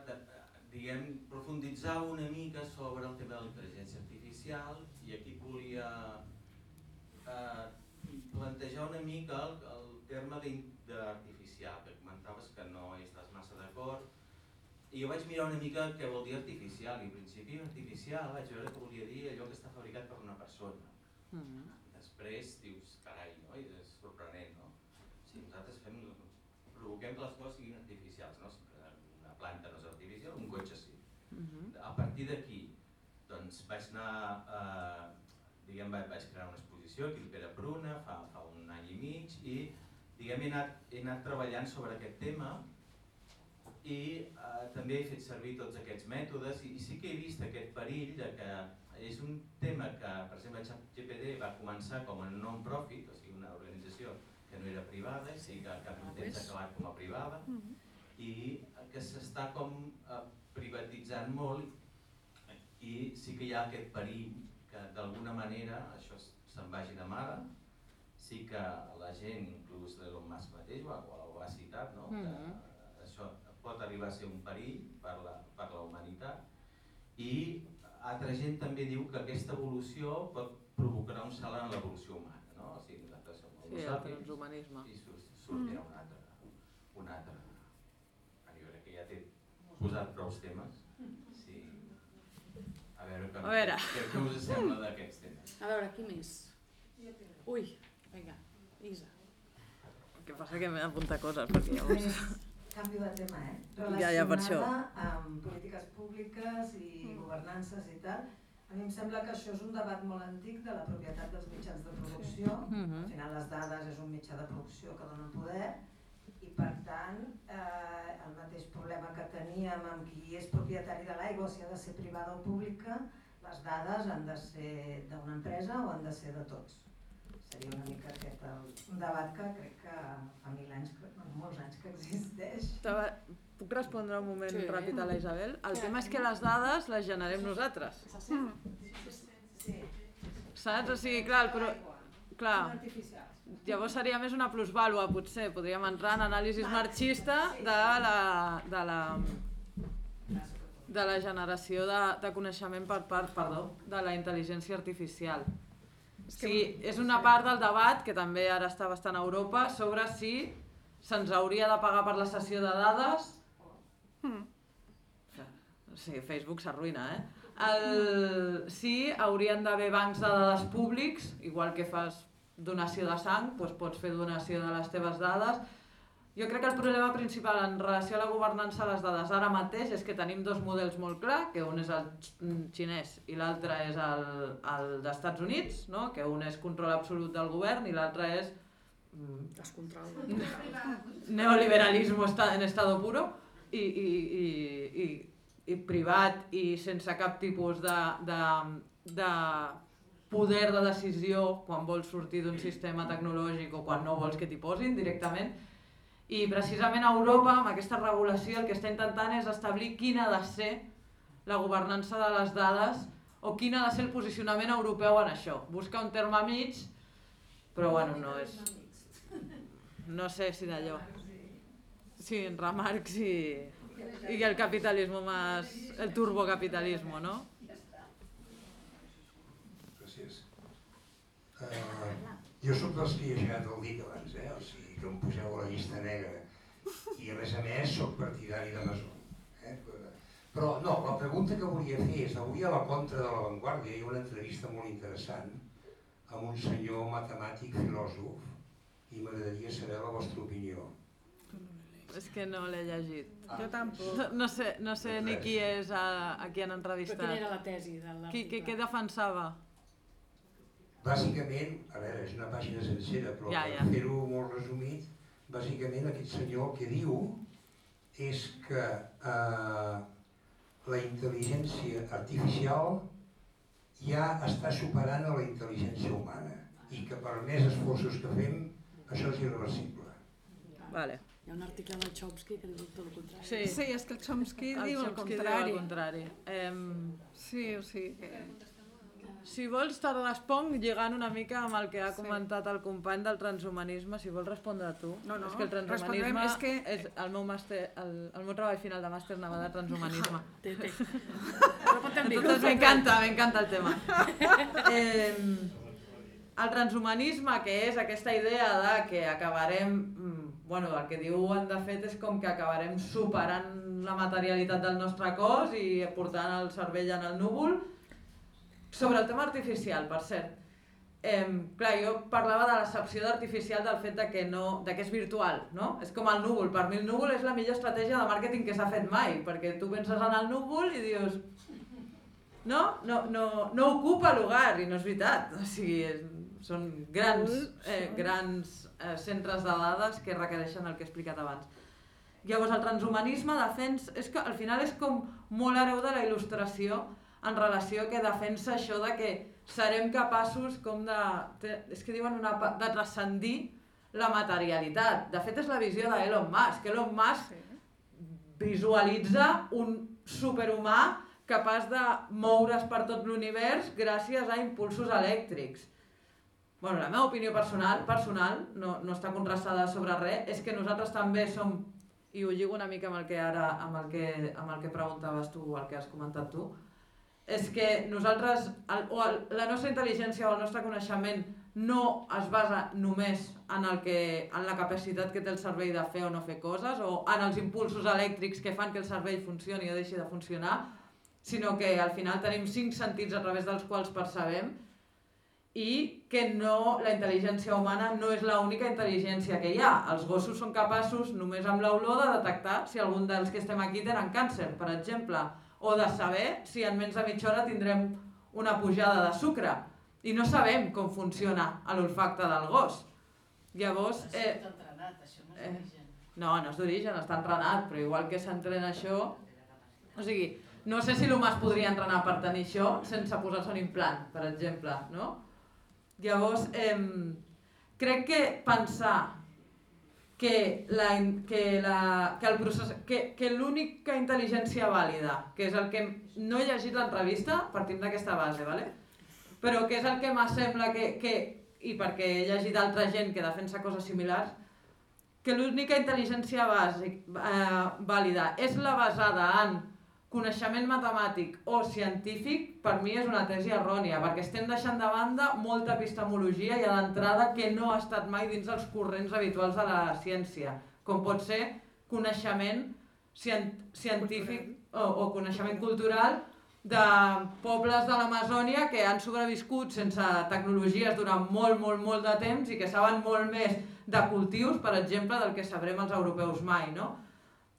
[SPEAKER 4] diguem, profunditzar una mica sobre el tema de la intel·ligència artificial i aquí volia uh, plantejar una mica el, el terme d'artificial, que comentaves que no hi estàs massa d'acord, i jo vaig mirar una mica què vol dir artificial, i en principi artificial vaig veure que volia dir allò que està fabricat per una persona.
[SPEAKER 1] Mhm.
[SPEAKER 4] Després dius, carai, no? I és sorprenent, no? Si nosaltres fem, provoquem que les coses siguin artificials, no? Una planta no és artificial, un cotxe sí.
[SPEAKER 1] Mhm.
[SPEAKER 4] A partir d'aquí, doncs vaig anar, eh, diguem, vaig, vaig crear una exposició aquí al Pere Pruna fa, fa un any i mig i diguem, he anat, he anat treballant sobre aquest tema i eh, també he fet servir tots aquests mètodes i, i sí que he vist aquest perill de que és un tema que, per exemple, ChatGPT va començar com a non-profit, o sigui, una organització que no era privada, i sí que al cap d'un temps ha acabat com a privada, i que s'està com eh, privatitzant molt i sí que hi ha aquest perill que d'alguna manera això se'n vagi de mare, sí que la gent, inclús l'Elon Musk mateix ho ha, ho ha citat, no? que
[SPEAKER 1] Mhm.
[SPEAKER 4] això pot arribar a ser un perill per la, per la humanitat i altra gent també diu que aquesta evolució pot provocar un salt en l'evolució humana, no? O sigui, nosaltres som
[SPEAKER 1] Sí, el transhumanisme.
[SPEAKER 4] i sortirà un altre, un altre. Jo crec que ja t'he posat prou temes. Sí. A veure, què,
[SPEAKER 1] A veure.
[SPEAKER 4] què, què us sembla d'aquests temes?
[SPEAKER 2] A veure, qui més? Ui, vinga, Isa.
[SPEAKER 1] El que passa que m'he d'apuntar coses, perquè llavors...
[SPEAKER 5] Més canvi de tema, eh?
[SPEAKER 1] Ja, ja, per això.
[SPEAKER 5] Relacionada amb polítiques públiques i governances i tal. A mi em sembla que això és un debat molt antic de la propietat dels mitjans de producció.
[SPEAKER 1] Mhm.
[SPEAKER 5] Al final les dades és un mitjà de producció que donen poder i per tant eh, el mateix problema que teníem amb qui és propietari de l'aigua, si ha de ser privada o pública, les dades han de ser d'una empresa o han de ser de tots. Seria una mica aquest el, un debat que crec que fa mil anys, que- bueno, molts anys que existeix.
[SPEAKER 1] Estava... Puc respondre un moment
[SPEAKER 2] Sí.
[SPEAKER 1] ràpid a la Isabel? El tema és que les dades les generem nosaltres,
[SPEAKER 5] Sí,
[SPEAKER 1] saps? O sigui, clar, pro... clar, llavors seria més una plusvàlua, potser. Podríem entrar en anàlisi marxista de la, de la, de la generació de, de coneixement per part, perdó, de la intel·ligència artificial. Sí, és una part del debat, que també ara està bastant a Europa, sobre si se'ns hauria de pagar per la sessió de dades. Sí, Facebook s'arruïna, eh? El, sí, haurien d'haver bancs de dades públics, igual que fas donació de sang, doncs pots fer donació de les teves dades. Jo crec que el problema principal en relació a la governança de les dades ara mateix és que tenim dos models molt clar, que un és el x- xinès i l'altre és el, el dels Estats Units, no? que un és control absolut del govern i l'altre és mm,
[SPEAKER 2] Descontrol.
[SPEAKER 1] neoliberalismo esta- en estado puro i, i, i, i, i privat i sense cap tipus de, de, de poder de decisió quan vols sortir d'un sistema tecnològic o quan no vols que t'hi posin directament. I precisament a Europa, amb aquesta regulació, el que està intentant és establir quina ha de ser la governança de les dades o quin ha de ser el posicionament europeu en això. Busca un terme mig, però bueno, no és... No sé si d'allò. Sí, en Marx i, i el capitalismo más... el turbocapitalismo, no?
[SPEAKER 6] Gràcies. Uh, jo sóc dels que he llegat el dit abans, eh? o sigui que em poseu a la llista negra. I a més a més sóc partidari d'Amazon. Eh? Però no, la pregunta que volia fer és, avui a la contra de la Vanguardia hi ha una entrevista molt interessant amb un senyor matemàtic filòsof i m'agradaria saber la vostra opinió.
[SPEAKER 1] És que no l'he llegit.
[SPEAKER 3] Jo tampoc.
[SPEAKER 1] No, no, sé, no sé ni qui és a, a qui han
[SPEAKER 2] Però
[SPEAKER 1] entrevistat.
[SPEAKER 2] quina era la tesi de la...
[SPEAKER 1] Qui, qui, què defensava?
[SPEAKER 6] Bàsicament, a veure, és una pàgina sencera, però
[SPEAKER 1] Ja,
[SPEAKER 6] per
[SPEAKER 1] ja.
[SPEAKER 6] fer-ho molt resumit, bàsicament aquest senyor el que diu és que eh, la intel·ligència artificial ja està superant a la intel·ligència humana i que per més esforços que fem, això és irreversible.
[SPEAKER 1] Vale.
[SPEAKER 2] Hi ha un article de Chomsky que diu tot el contrari.
[SPEAKER 1] Sí,
[SPEAKER 3] Sí, és que el Chomsky
[SPEAKER 1] el
[SPEAKER 3] diu el
[SPEAKER 1] Chomsky diu
[SPEAKER 3] contrari.
[SPEAKER 1] el contrari. Em,
[SPEAKER 3] Sí, o sigui que...
[SPEAKER 1] si vols te responc lligant una mica amb el que ha
[SPEAKER 3] Sí.
[SPEAKER 1] comentat el company del transhumanisme, si vols respondre tu.
[SPEAKER 3] No, no,
[SPEAKER 1] és que el transhumanisme
[SPEAKER 3] és que-
[SPEAKER 1] és el meu, màster, el, el meu treball final de màster anava de transhumanisme. [LAUGHS]
[SPEAKER 2] Té, té.
[SPEAKER 1] Entonces me encanta, me encanta el tema. [LAUGHS] Eh, el transhumanisme, que és aquesta idea de que acabarem, mm, bueno, el que diuen de fet és com que acabarem superant la materialitat del nostre cos i portant el cervell en el núvol. Sobre el tema artificial, per cert, eh, clar, jo parlava de l'accepció d'artificial del fet de que, no, de que és virtual, no? És com el núvol, per mi el núvol és la millor estratègia de màrqueting que s'ha fet mai, perquè tu penses en el núvol i dius, no, no, no, no ocupa lugar i no és veritat. O sigui, és, són grans, eh, grans eh, centres de dades que requereixen el que he explicat abans. Llavors, el transhumanisme defens, és que al final és com molt hereu de la il·lustració en relació que defensa això de que serem capaços com de, és que diuen una, de transcendir la materialitat. De fet, és la visió d'Elon Musk. Elon Musk visualitza un superhumà capaç de moure's per tot l'univers gràcies a impulsos elèctrics. Bueno, la meva opinió personal, personal no, no està contrastada sobre res, és que nosaltres també som, i ho lligo una mica amb el que ara, amb el que, amb el que preguntaves tu, o el que has comentat tu, és que nosaltres, el, o el, la nostra intel·ligència o el nostre coneixement no es basa només en, el que, en la capacitat que té el cervell de fer o no fer coses, o en els impulsos elèctrics que fan que el cervell funcioni o deixi de funcionar, sinó que al final tenim cinc sentits a través dels quals percebem i que no, la intel·ligència humana no és l'única intel·ligència que hi ha. Els gossos són capaços, només amb l'olor, de detectar si algun dels que estem aquí tenen càncer, per exemple, o de saber si en menys de mitja hora tindrem una pujada de sucre. I no sabem com funciona l'olfacte del gos. Llavors, eh,
[SPEAKER 2] entrenat, això no
[SPEAKER 1] és d'origen. no, no és d'origen, està entrenat, però igual que s'entrena això... O sigui, no sé si l'humà es podria entrenar per tenir això sense posar-se un implant, per exemple, no? Llavors, eh, crec que pensar que la, que la, que el procés, que, que l'única intel·ligència vàlida, que és el que no he llegit l'entrevista, partim d'aquesta base, vale? però que és el que m'assembla que, que, i perquè he llegit altra gent que defensa coses similars, que l'única intel·ligència bàsic, eh, vàlida és la basada en coneixement matemàtic o científic, per mi és una tesi errònia, perquè estem deixant de banda molta epistemologia i d'entrada que no ha estat mai dins dels corrents habituals de la ciència, com pot ser coneixement cien científic o, o coneixement cultural de pobles de l'Amazònia que han sobreviscut sense tecnologies durant molt, molt, molt de temps i que saben molt més de cultius, per exemple, del que sabrem els europeus mai, no?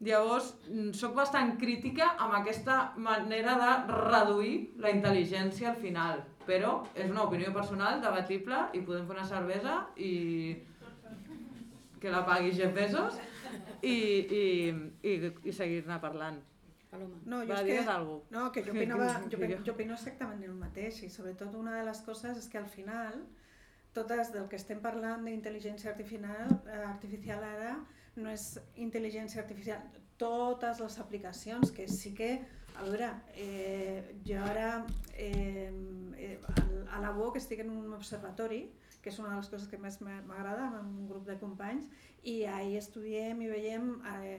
[SPEAKER 1] Llavors, mm, sóc bastant crítica amb aquesta manera de reduir la intel·ligència al final, però és una opinió personal, debatible, i podem fer una cervesa i que la pagui Jeff Bezos i, i, i, i seguir-ne parlant.
[SPEAKER 2] Paloma.
[SPEAKER 3] No, jo
[SPEAKER 1] Va,
[SPEAKER 3] és que... No, que jo opinava, [LAUGHS] jo, jo opino exactament el mateix i sobretot una de les coses és que al final totes del que estem parlant d'intel·ligència artificial, eh, artificial ara no és intel·ligència artificial, totes les aplicacions que sí que, a veure, eh, jo ara eh, eh, a la UOC estic en un observatori, que és una de les coses que més m'a- m'agrada, amb un grup de companys, i ahir estudiem i veiem eh,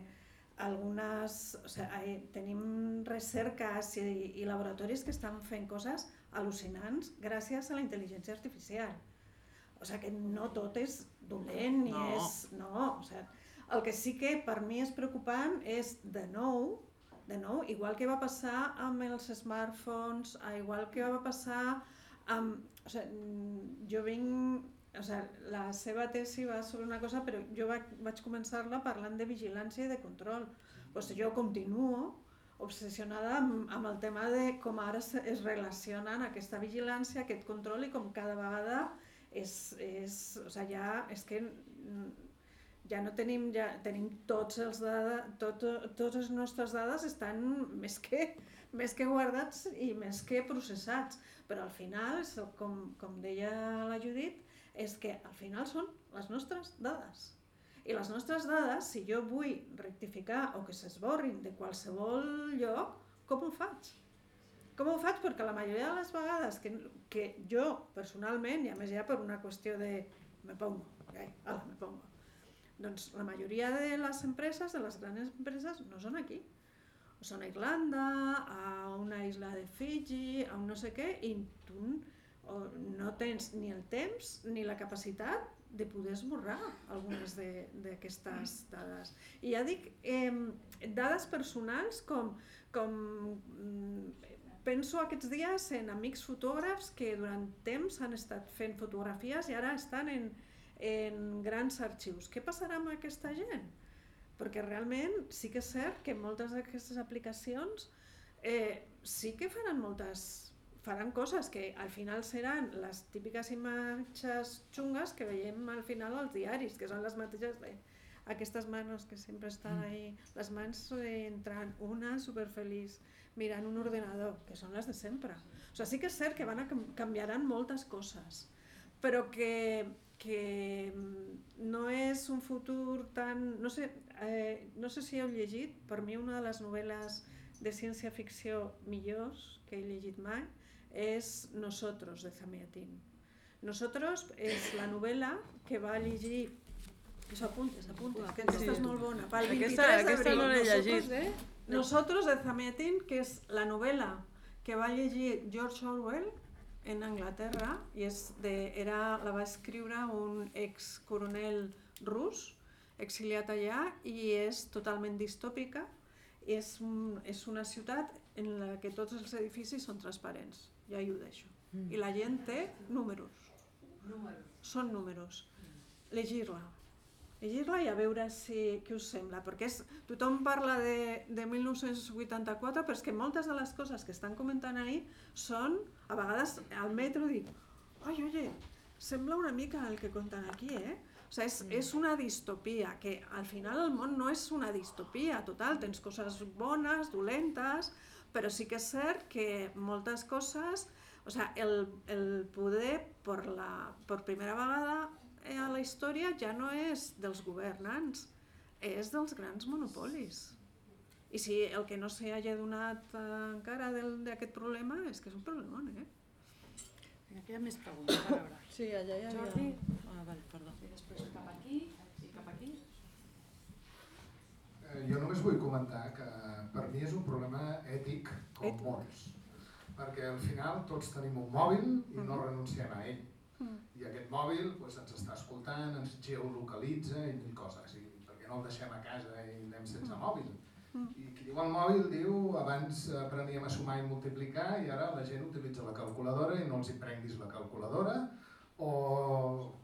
[SPEAKER 3] algunes, o sigui, tenim recerques i, i laboratoris que estan fent coses al·lucinants gràcies a la intel·ligència artificial. O sigui que no tot és dolent ni
[SPEAKER 1] No.
[SPEAKER 3] és... No, o sigui, el que sí que per mi és preocupant és, de nou, de nou, igual que va passar amb els smartphones, eh, igual que va passar amb... O sigui, mm, jo vinc... O sigui, la seva tesi va sobre una cosa, però jo vaig, vaig començar-la parlant de vigilància i de control. Pues jo continuo obsessionada amb, amb el tema de com ara se- es relacionen aquesta vigilància, aquest control i com cada vegada és, és, o sigui, ja, és que ja no tenim, ja tenim tots els dada, tot, totes les nostres dades estan més que, més que guardats i més que processats, però al final, com, com deia la Judit, és que al final són les nostres dades. I les nostres dades, si jo vull rectificar o que s'esborrin de qualsevol lloc, com ho faig? Com ho faig? Perquè la majoria de les vegades que, que jo personalment, i a més ja per una qüestió de me pongo, eh, ala, me pongo, doncs la majoria de les empreses, de les grans empreses, no són aquí. O són a Irlanda, a una isla de Fiji, a un no sé què, i tu no tens ni el temps ni la capacitat de poder esborrar algunes d'aquestes dades. I ja dic, eh, dades personals com, com mm, penso aquests dies en amics fotògrafs que durant temps han estat fent fotografies i ara estan en, en grans arxius. Què passarà amb aquesta gent? Perquè realment sí que és cert que moltes d'aquestes aplicacions eh, sí que faran moltes faran coses que al final seran les típiques imatges xungues que veiem al final als diaris, que són les mateixes de aquestes manos que sempre estan ahí, les mans eh, entrant, una superfeliç, mirant un ordenador, que són les de sempre. O sigui, sí que és cert que van a canviaran moltes coses, però que, que mm, no és un futur tan... No sé, eh, no sé si heu llegit, per mi una de les novel·les de ciència-ficció millors que he llegit mai és Nosotros, de Zamiatin. Nosotros és la novel·la que va llegir que s'apunta, s'apunta, que aquesta és molt bona. Pel 23
[SPEAKER 7] Aquesta- aquesta
[SPEAKER 3] d'abril.
[SPEAKER 7] no l'he
[SPEAKER 3] Nosotros
[SPEAKER 7] llegit.
[SPEAKER 3] de- Nosotros de Zamiatin, que és la novel·la que va llegir George Orwell en Anglaterra i és de, era, la va escriure un ex coronel rus exiliat allà i és totalment distòpica és, un, és una ciutat en la que tots els edificis són transparents ja hi ho deixo. I la gent té números. Són números. Llegir-la llegir-la i a veure si, què us sembla, perquè és, tothom parla de, de 1984, però és que moltes de les coses que estan comentant ahir són, a vegades al metro dic, ai, oye, sembla una mica el que conten aquí, eh? O sigui, és, és una distopia, que al final el món no és una distopia total, tens coses bones, dolentes, però sí que és cert que moltes coses, o sigui, el, el poder per, la, per primera vegada a la història ja no és dels governants, és dels grans monopolis. I si el que no s'hi hagi donat eh, encara del- d'aquest problema és que és un problemón, eh?
[SPEAKER 2] Aquí hi ha més preguntes, a veure.
[SPEAKER 7] Sí, allà hi havia...
[SPEAKER 2] Jordi?
[SPEAKER 7] Ah, vale, perdó.
[SPEAKER 2] I després cap aquí i cap aquí.
[SPEAKER 8] Eh, Jo només vull comentar que per mi és un problema ètic com
[SPEAKER 3] Ètic.
[SPEAKER 8] molts. Perquè al final tots tenim un mòbil i no renunciem a ell.
[SPEAKER 3] Mm.
[SPEAKER 8] I aquest mòbil doncs, ens està escoltant, ens geolocalitza i mil coses. I per què no el deixem a casa i anem sense
[SPEAKER 3] Mm.
[SPEAKER 8] mòbil?
[SPEAKER 3] Mm.
[SPEAKER 8] I qui diu el mòbil diu abans apreníem a sumar i multiplicar i ara la gent utilitza la calculadora i no els hi prenguis la calculadora o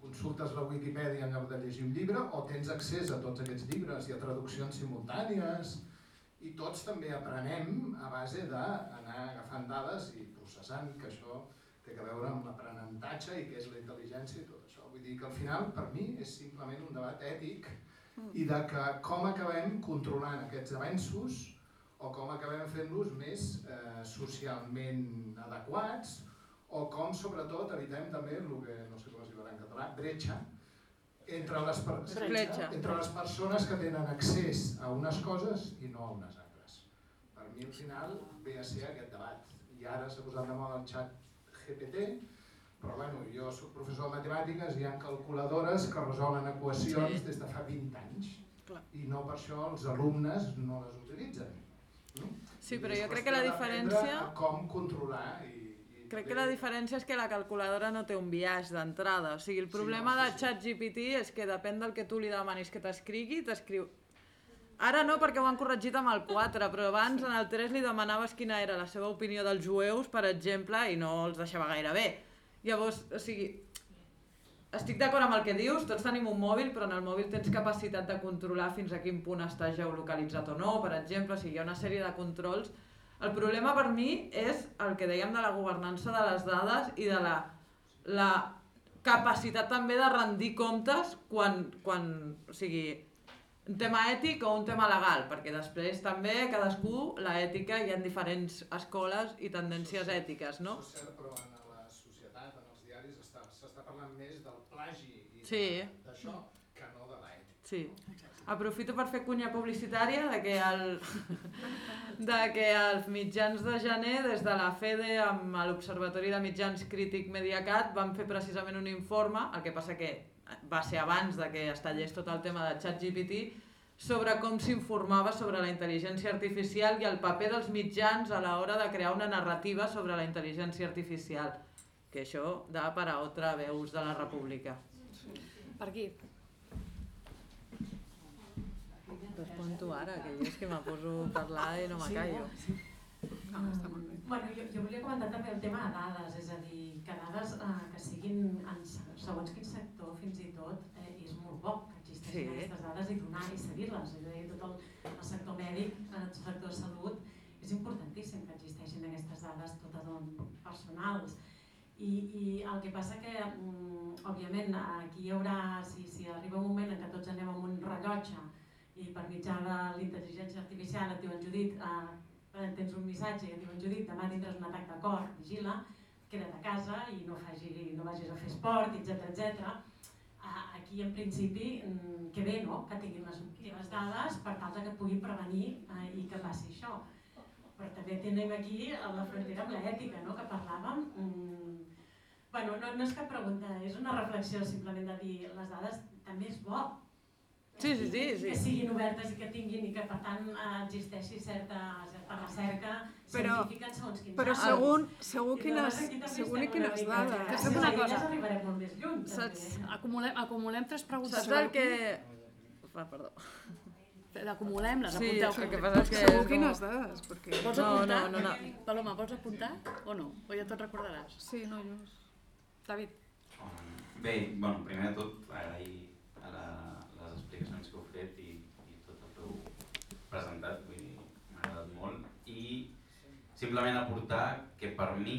[SPEAKER 8] consultes la Wikipedia en lloc de llegir un llibre o tens accés a tots aquests llibres i a traduccions simultànies i tots també aprenem a base d'anar agafant dades i processant, que això té a veure amb l'aprenentatge i què és la intel·ligència i tot això. Vull dir que al final, per mi, és simplement un debat ètic i de que com acabem controlant aquests avenços o com acabem fent-los més eh, socialment adequats o com sobretot evitem també el que no sé com es diu en català, bretxa entre les,
[SPEAKER 7] Bretxa.
[SPEAKER 8] entre les persones que tenen accés a unes coses i no a unes altres. Per mi al final ve a ser aquest debat. I ara s'ha posat de moda el xat GPT, però bueno, jo soc professor de matemàtiques i hi ha calculadores que resolen equacions
[SPEAKER 7] Sí.
[SPEAKER 8] des de fa 20 anys
[SPEAKER 3] Clar.
[SPEAKER 8] i no per això els alumnes no les utilitzen. No?
[SPEAKER 7] Sí, però jo crec que la diferència...
[SPEAKER 8] Com controlar i,
[SPEAKER 7] Crec que la diferència és que la calculadora no té un biaix d'entrada. O sigui, el
[SPEAKER 8] Sí,
[SPEAKER 7] problema
[SPEAKER 8] no,
[SPEAKER 7] de
[SPEAKER 8] sí, sí.
[SPEAKER 7] ChatGPT és que depèn del que tu li demanis que t'escrigui, t'escriu... Ara no, perquè ho han corregit amb el 4, però abans en el 3 li demanaves quina era la seva opinió dels jueus, per exemple, i no els deixava gaire bé. Llavors, o sigui,
[SPEAKER 1] estic d'acord amb el que dius, tots tenim un mòbil, però en el mòbil tens capacitat de controlar fins a quin punt està geolocalitzat o no, per exemple, o sigui, hi ha una sèrie de controls. El problema per mi és el que dèiem de la governança de les dades i de la, la capacitat també de rendir comptes quan, quan o sigui, un tema ètic o un tema legal, perquè després també cadascú, la ètica, hi ha diferents escoles i tendències ètiques, no?
[SPEAKER 8] Això és cert, però en la societat, en els diaris, està- s'està parlant més del plagi i
[SPEAKER 1] Sí.
[SPEAKER 8] d'això que no de l'ètica.
[SPEAKER 1] Sí. Aprofito per fer cunya publicitària de que, el, [LAUGHS] de que els mitjans de gener, des de la FEDE amb l'Observatori de Mitjans Crític Mediacat, van fer precisament un informe, el que passa que va ser abans de que es tallés tot el tema de ChatGPT, sobre com s'informava sobre la intel·ligència artificial i el paper dels mitjans a l'hora de crear una narrativa sobre la intel·ligència artificial. Que això da per a altra veus de la república.
[SPEAKER 2] Per aquí.
[SPEAKER 1] Respon tu ara, que jo és que me poso a parlar i no me callo.
[SPEAKER 3] Ah, està molt bé.
[SPEAKER 9] Bueno, jo, jo volia comentar també el tema de dades, és a dir, que dades eh, que siguin en se- segons quin sector fins i tot eh, és molt bo que existeixin
[SPEAKER 1] Sí.
[SPEAKER 9] aquestes dades i donar i seguir-les. És a dir, tot el, el sector mèdic, el sector de salut, és importantíssim que existeixin aquestes dades totes personals. I, I el que passa que, mm, òbviament, aquí hi haurà, si, si arriba un moment en què tots anem amb un rellotge i per mitjà de l'intel·ligència artificial et diuen Judit, eh, tens un missatge i et diuen Judit, demà tindràs un atac de cor, vigila, queda't a casa i no, faci, no vagis a fer esport, etc etc. Aquí, en principi, mm, que bé, no?, que tinguin les, les dades per tal que puguin prevenir eh, i que passi això. Però també tenim aquí la frontera amb l'ètica, no?, que parlàvem. Mm, bueno, no, no és cap pregunta, és una reflexió simplement de dir les dades també és bo
[SPEAKER 1] Sí, sí, sí, sí.
[SPEAKER 9] que siguin obertes i que tinguin i que per tant eh, existeixi certa, certa recerca
[SPEAKER 3] Però-
[SPEAKER 9] científica segons quins
[SPEAKER 3] Però
[SPEAKER 9] àmbits.
[SPEAKER 3] segur, quines, segur quines dades.
[SPEAKER 9] Gràcies
[SPEAKER 2] Fem una cosa.
[SPEAKER 9] arribarem molt més lluny.
[SPEAKER 1] Saps?
[SPEAKER 9] també.
[SPEAKER 2] Acumulem, acumulem tres preguntes
[SPEAKER 1] Saps el que... Ah, perdó.
[SPEAKER 2] Acumulem, les
[SPEAKER 1] Sí,
[SPEAKER 2] apunteu.
[SPEAKER 1] el que passa és que...
[SPEAKER 3] Segur quines
[SPEAKER 1] com-
[SPEAKER 3] dades, perquè...
[SPEAKER 2] Vols
[SPEAKER 1] No,
[SPEAKER 2] apuntar?
[SPEAKER 1] no, no, no.
[SPEAKER 2] Paloma, vols apuntar o no? O ja te'n recordaràs?
[SPEAKER 3] Sí, no, jo...
[SPEAKER 2] David.
[SPEAKER 4] Bé, bueno, primer de tot, agrair a la, les explicacions que heu fet i, i tot el que heu presentat, vull dir, m'ha agradat molt. I simplement aportar que per mi,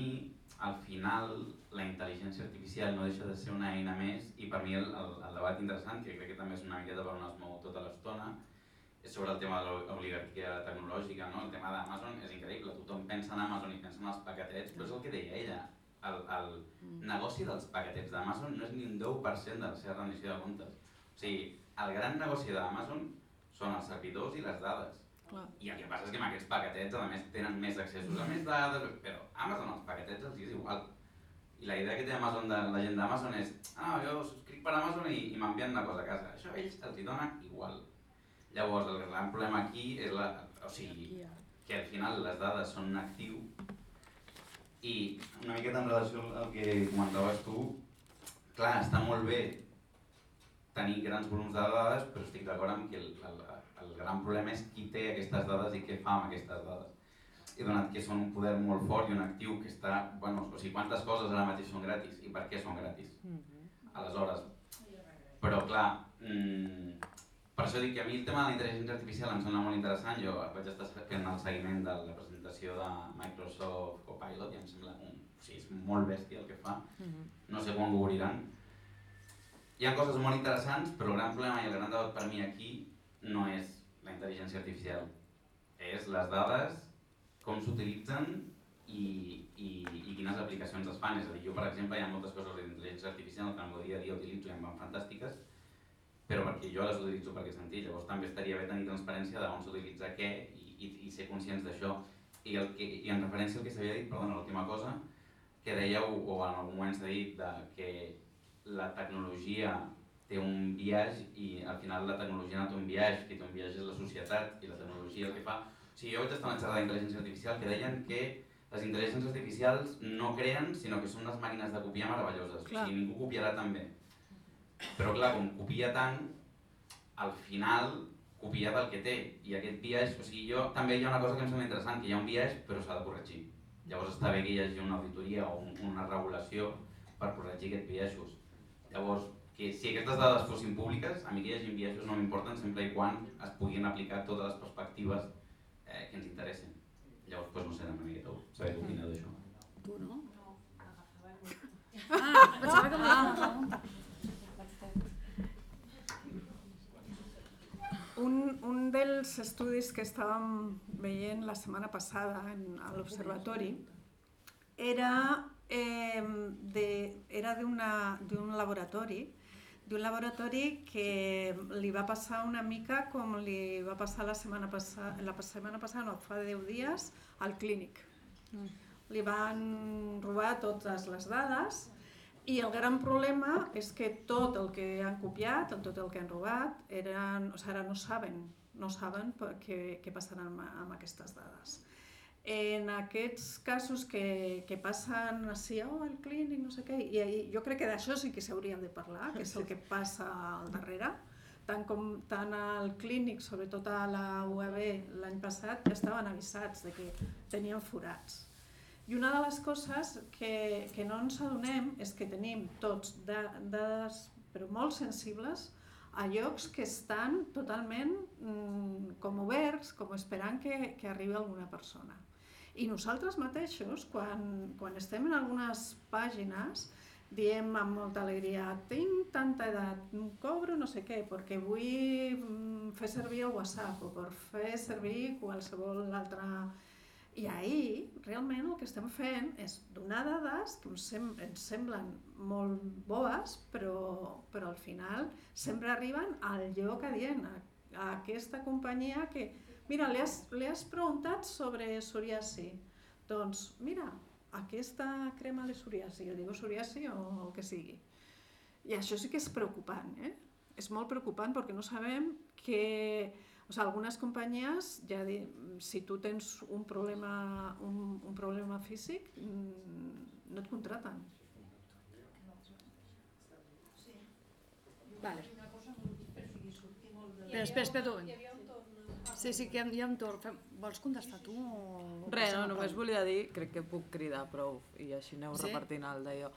[SPEAKER 4] al final, la intel·ligència artificial no deixa de ser una eina més i per mi el, el, el debat interessant, que crec que també és una miqueta per on es mou tota l'estona, és sobre el tema de l'oligarquia tecnològica, no? El tema d'Amazon és increïble, tothom pensa en Amazon i pensa en els paquetets, però és el que deia ella, el, el negoci dels paquetets d'Amazon no és ni un 10% de la seva rendició de comptes. O sigui, el gran negoci d'Amazon són els servidors i les dades.
[SPEAKER 3] Clar.
[SPEAKER 4] I el que passa és que amb aquests paquetets, a més, tenen més accessos a més dades, però Amazon, els paquetets els és igual. I la idea que té Amazon de, la gent d'Amazon és ah, jo subscric per Amazon i, i m'envien una cosa a casa. Això a ells els hi dona igual. Llavors, el gran problema aquí és la, o sigui, que al final les dades són un actiu i una miqueta en relació al que comentaves tu, clar, està molt bé tenir grans volums de dades, però estic d'acord amb que el, el, el gran problema és qui té aquestes dades i què fa amb aquestes dades. I donat que són un poder molt fort i un actiu que està, bueno, o sigui, quantes coses ara mateix són gratis i per què són gratis? Aleshores, però clar, mmm, per això dic que a mi el tema de la intel·ligència artificial em sembla molt interessant. Jo vaig estar fent el seguiment de la presentació de Microsoft Copilot i em sembla un, o sigui, és molt bèstia el que fa. No sé quan ho obriran. Hi ha coses molt interessants, però el gran problema i el gran debat per mi aquí no és la intel·ligència artificial. És les dades, com s'utilitzen i, i, i quines aplicacions es fan. És a dir, jo per exemple hi ha moltes coses d'intel·ligència artificial que en el dia a dia utilitzo i em van fantàstiques, però perquè jo les utilitzo perquè sentir, llavors també estaria bé tenir transparència d'on s'utilitza què i, i, i ser conscients d'això. I, el que, I en referència al que s'havia dit, perdona, l'última cosa, que dèieu, o en algun moment s'ha dit, de que la tecnologia té un viatge i al final la tecnologia no té un viatge, que té un viatge és la societat i la tecnologia el que fa... O sigui, jo vaig estar en una xerrada d'intel·ligència artificial que deien que les intel·ligències artificials no creen, sinó que són unes màquines de copiar meravelloses.
[SPEAKER 3] Clar.
[SPEAKER 4] O sigui, ningú copiarà tan bé. Però clar, com copia tant, al final copia del que té. I aquest biaix, o sigui, jo també hi ha una cosa que em sembla interessant, que hi ha un biaix però s'ha de corregir. Llavors està bé que hi hagi una auditoria o un, una regulació per corregir aquests biaixos. Llavors, que si aquestes dades fossin públiques, a mi que hi hagi biaixos no m'importen sempre i quan es puguin aplicar totes les perspectives eh, que ens interessen. Llavors, doncs, no sé, una miqueta saber què opina d'això.
[SPEAKER 2] Tu no? Ah, pensava que m'ho ah.
[SPEAKER 3] Un, un dels estudis que estàvem veient la setmana passada en, a l'observatori era eh, de, era d'un laboratori d'un laboratori que li va passar una mica com li va passar la setmana passada, la setmana passada, no, fa 10 dies, al clínic. Li van robar totes les dades i el gran problema és que tot el que han copiat, tot el que han robat, eren, o sigui, ara no saben, no saben què, què passarà amb, amb aquestes dades. En aquests casos que, que passen així, oh, el clínic, no sé què, i, i jo crec que d'això sí que s'hauria de parlar, que és el que passa al darrere, tant com tant al clínic, sobretot a la UAB l'any passat, ja estaven avisats de que tenien forats. I una de les coses que, que no ens adonem és que tenim tots dades, però molt sensibles, a llocs que estan totalment mm, com oberts, com esperant que, que arribi alguna persona. I nosaltres mateixos, quan, quan estem en algunes pàgines, diem amb molta alegria, tinc tanta edat, cobro no sé què, perquè vull mm, fer servir el WhatsApp o per fer servir qualsevol altra... I ahir, realment, el que estem fent és donar dades que ens, sem ens semblen molt boes, però, però al final sempre arriben al lloc adient, a, a aquesta companyia que, Mira, li has, li has preguntat sobre psoriasi. Doncs, mira, aquesta crema de psoriasi, jo digo psoriasi o el que sigui. I això sí que és preocupant, eh? És molt preocupant perquè no sabem que... O sigui, algunes companyies, ja di, si tu tens un problema, un, un problema físic, mm, no et contraten.
[SPEAKER 2] Vale. Espera, espera, espera un moment. Sí, sí, que hi ha, hi ha un torn. Fem... Vols contestar tu o...
[SPEAKER 1] Res, no, només volia dir, crec que puc cridar prou i així aneu sí? repartint el d'allò.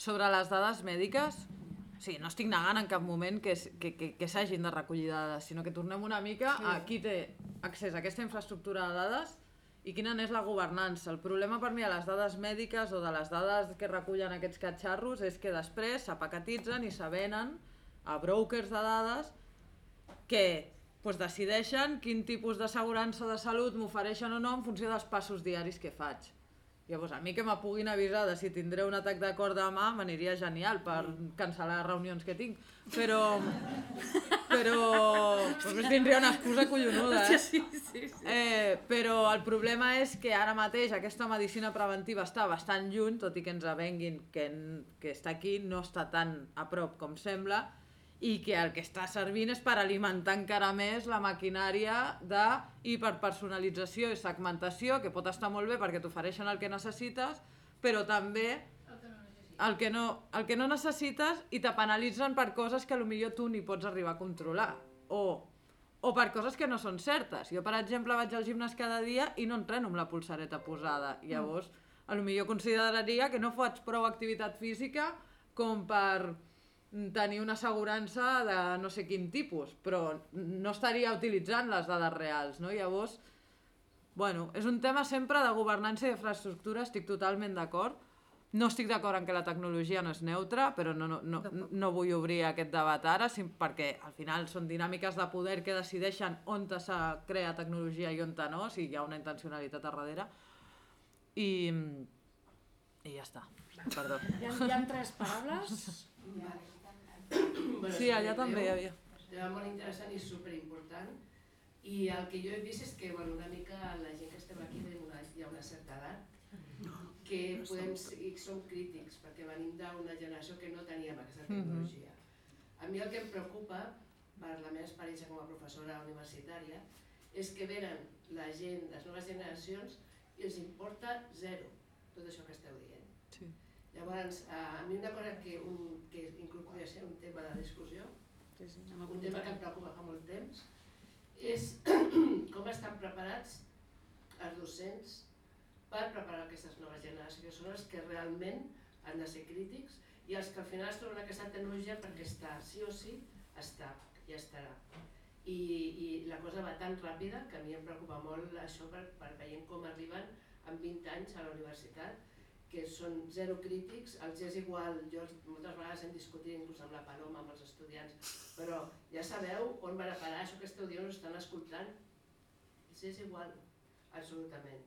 [SPEAKER 1] Sobre les dades mèdiques, sí, no estic negant en cap moment que, que, que, que s'hagin de recollir dades, sinó que tornem una mica sí. a qui té accés a aquesta infraestructura de dades i quina n'és la governança. El problema per mi a les dades mèdiques o de les dades que recullen aquests catxarros és que després s'apacatitzen i s'avenen a brokers de dades que doncs decideixen quin tipus d'assegurança de salut m'ofereixen o no en funció dels passos diaris que faig. Llavors, a mi que me puguin avisar de si tindré un atac de cor demà m'aniria genial per cancel·lar reunions que tinc. Però... Però... Però tindria una excusa collonuda, eh?
[SPEAKER 2] Sí, sí, sí.
[SPEAKER 1] eh? Però el problema és que ara mateix aquesta medicina preventiva està bastant lluny, tot i que ens avenguin que, que està aquí, no està tan a prop com sembla, i que el que està servint és per alimentar encara més la maquinària de hiperpersonalització i segmentació, que pot estar molt bé perquè t'ofereixen el que necessites, però també el que no, el que no necessites i te penalitzen per coses que millor tu ni pots arribar a controlar. O, o per coses que no són certes. Jo, per exemple, vaig al gimnàs cada dia i no entreno amb la pulsareta posada. I llavors, a lo millor consideraria que no faig prou activitat física com per tenir una assegurança de no sé quin tipus, però no estaria utilitzant les dades reals, no? Llavors, bueno, és un tema sempre de governança i infraestructura, estic totalment d'acord. No estic d'acord en que la tecnologia no és neutra, però no, no, no, no vull obrir aquest debat ara, perquè al final són dinàmiques de poder que decideixen on se crea tecnologia i on no, si hi ha una intencionalitat a darrere. I, i ja està. Perdó.
[SPEAKER 2] Hi ha, hi ha tres paraules. [LAUGHS]
[SPEAKER 1] bueno, sí, allà també hi havia.
[SPEAKER 10] Era molt interessant i superimportant. I el que jo he vist és que bueno, una mica la gent que estem aquí de una, hi ha una certa edat que podem ser, som crítics perquè venim d'una generació que no teníem aquesta mhm. tecnologia. A mi el que em preocupa, per la meva experiència com a professora universitària, és que venen la gent, les noves generacions, i els importa zero tot això que esteu dient. Llavors, eh, a mi una cosa que, un, que inclús podria ser un tema de discussió, sí, sí, un tema que em preocupa fa molt temps, és [CLEARS THROAT] com estan preparats els docents per preparar aquestes noves generacions, que són els que realment han de ser crítics i els que al final es troben aquesta tecnologia perquè està, sí o sí, està, i estarà. I, i la cosa va tan ràpida que a mi em preocupa molt això per, per veient com arriben amb 20 anys a la universitat que són zero crítics, els és igual, jo moltes vegades hem discutit inclús amb la Paloma, amb els estudiants, però ja sabeu on van a parar, això que esteu dient, us estan escoltant, els és igual, absolutament.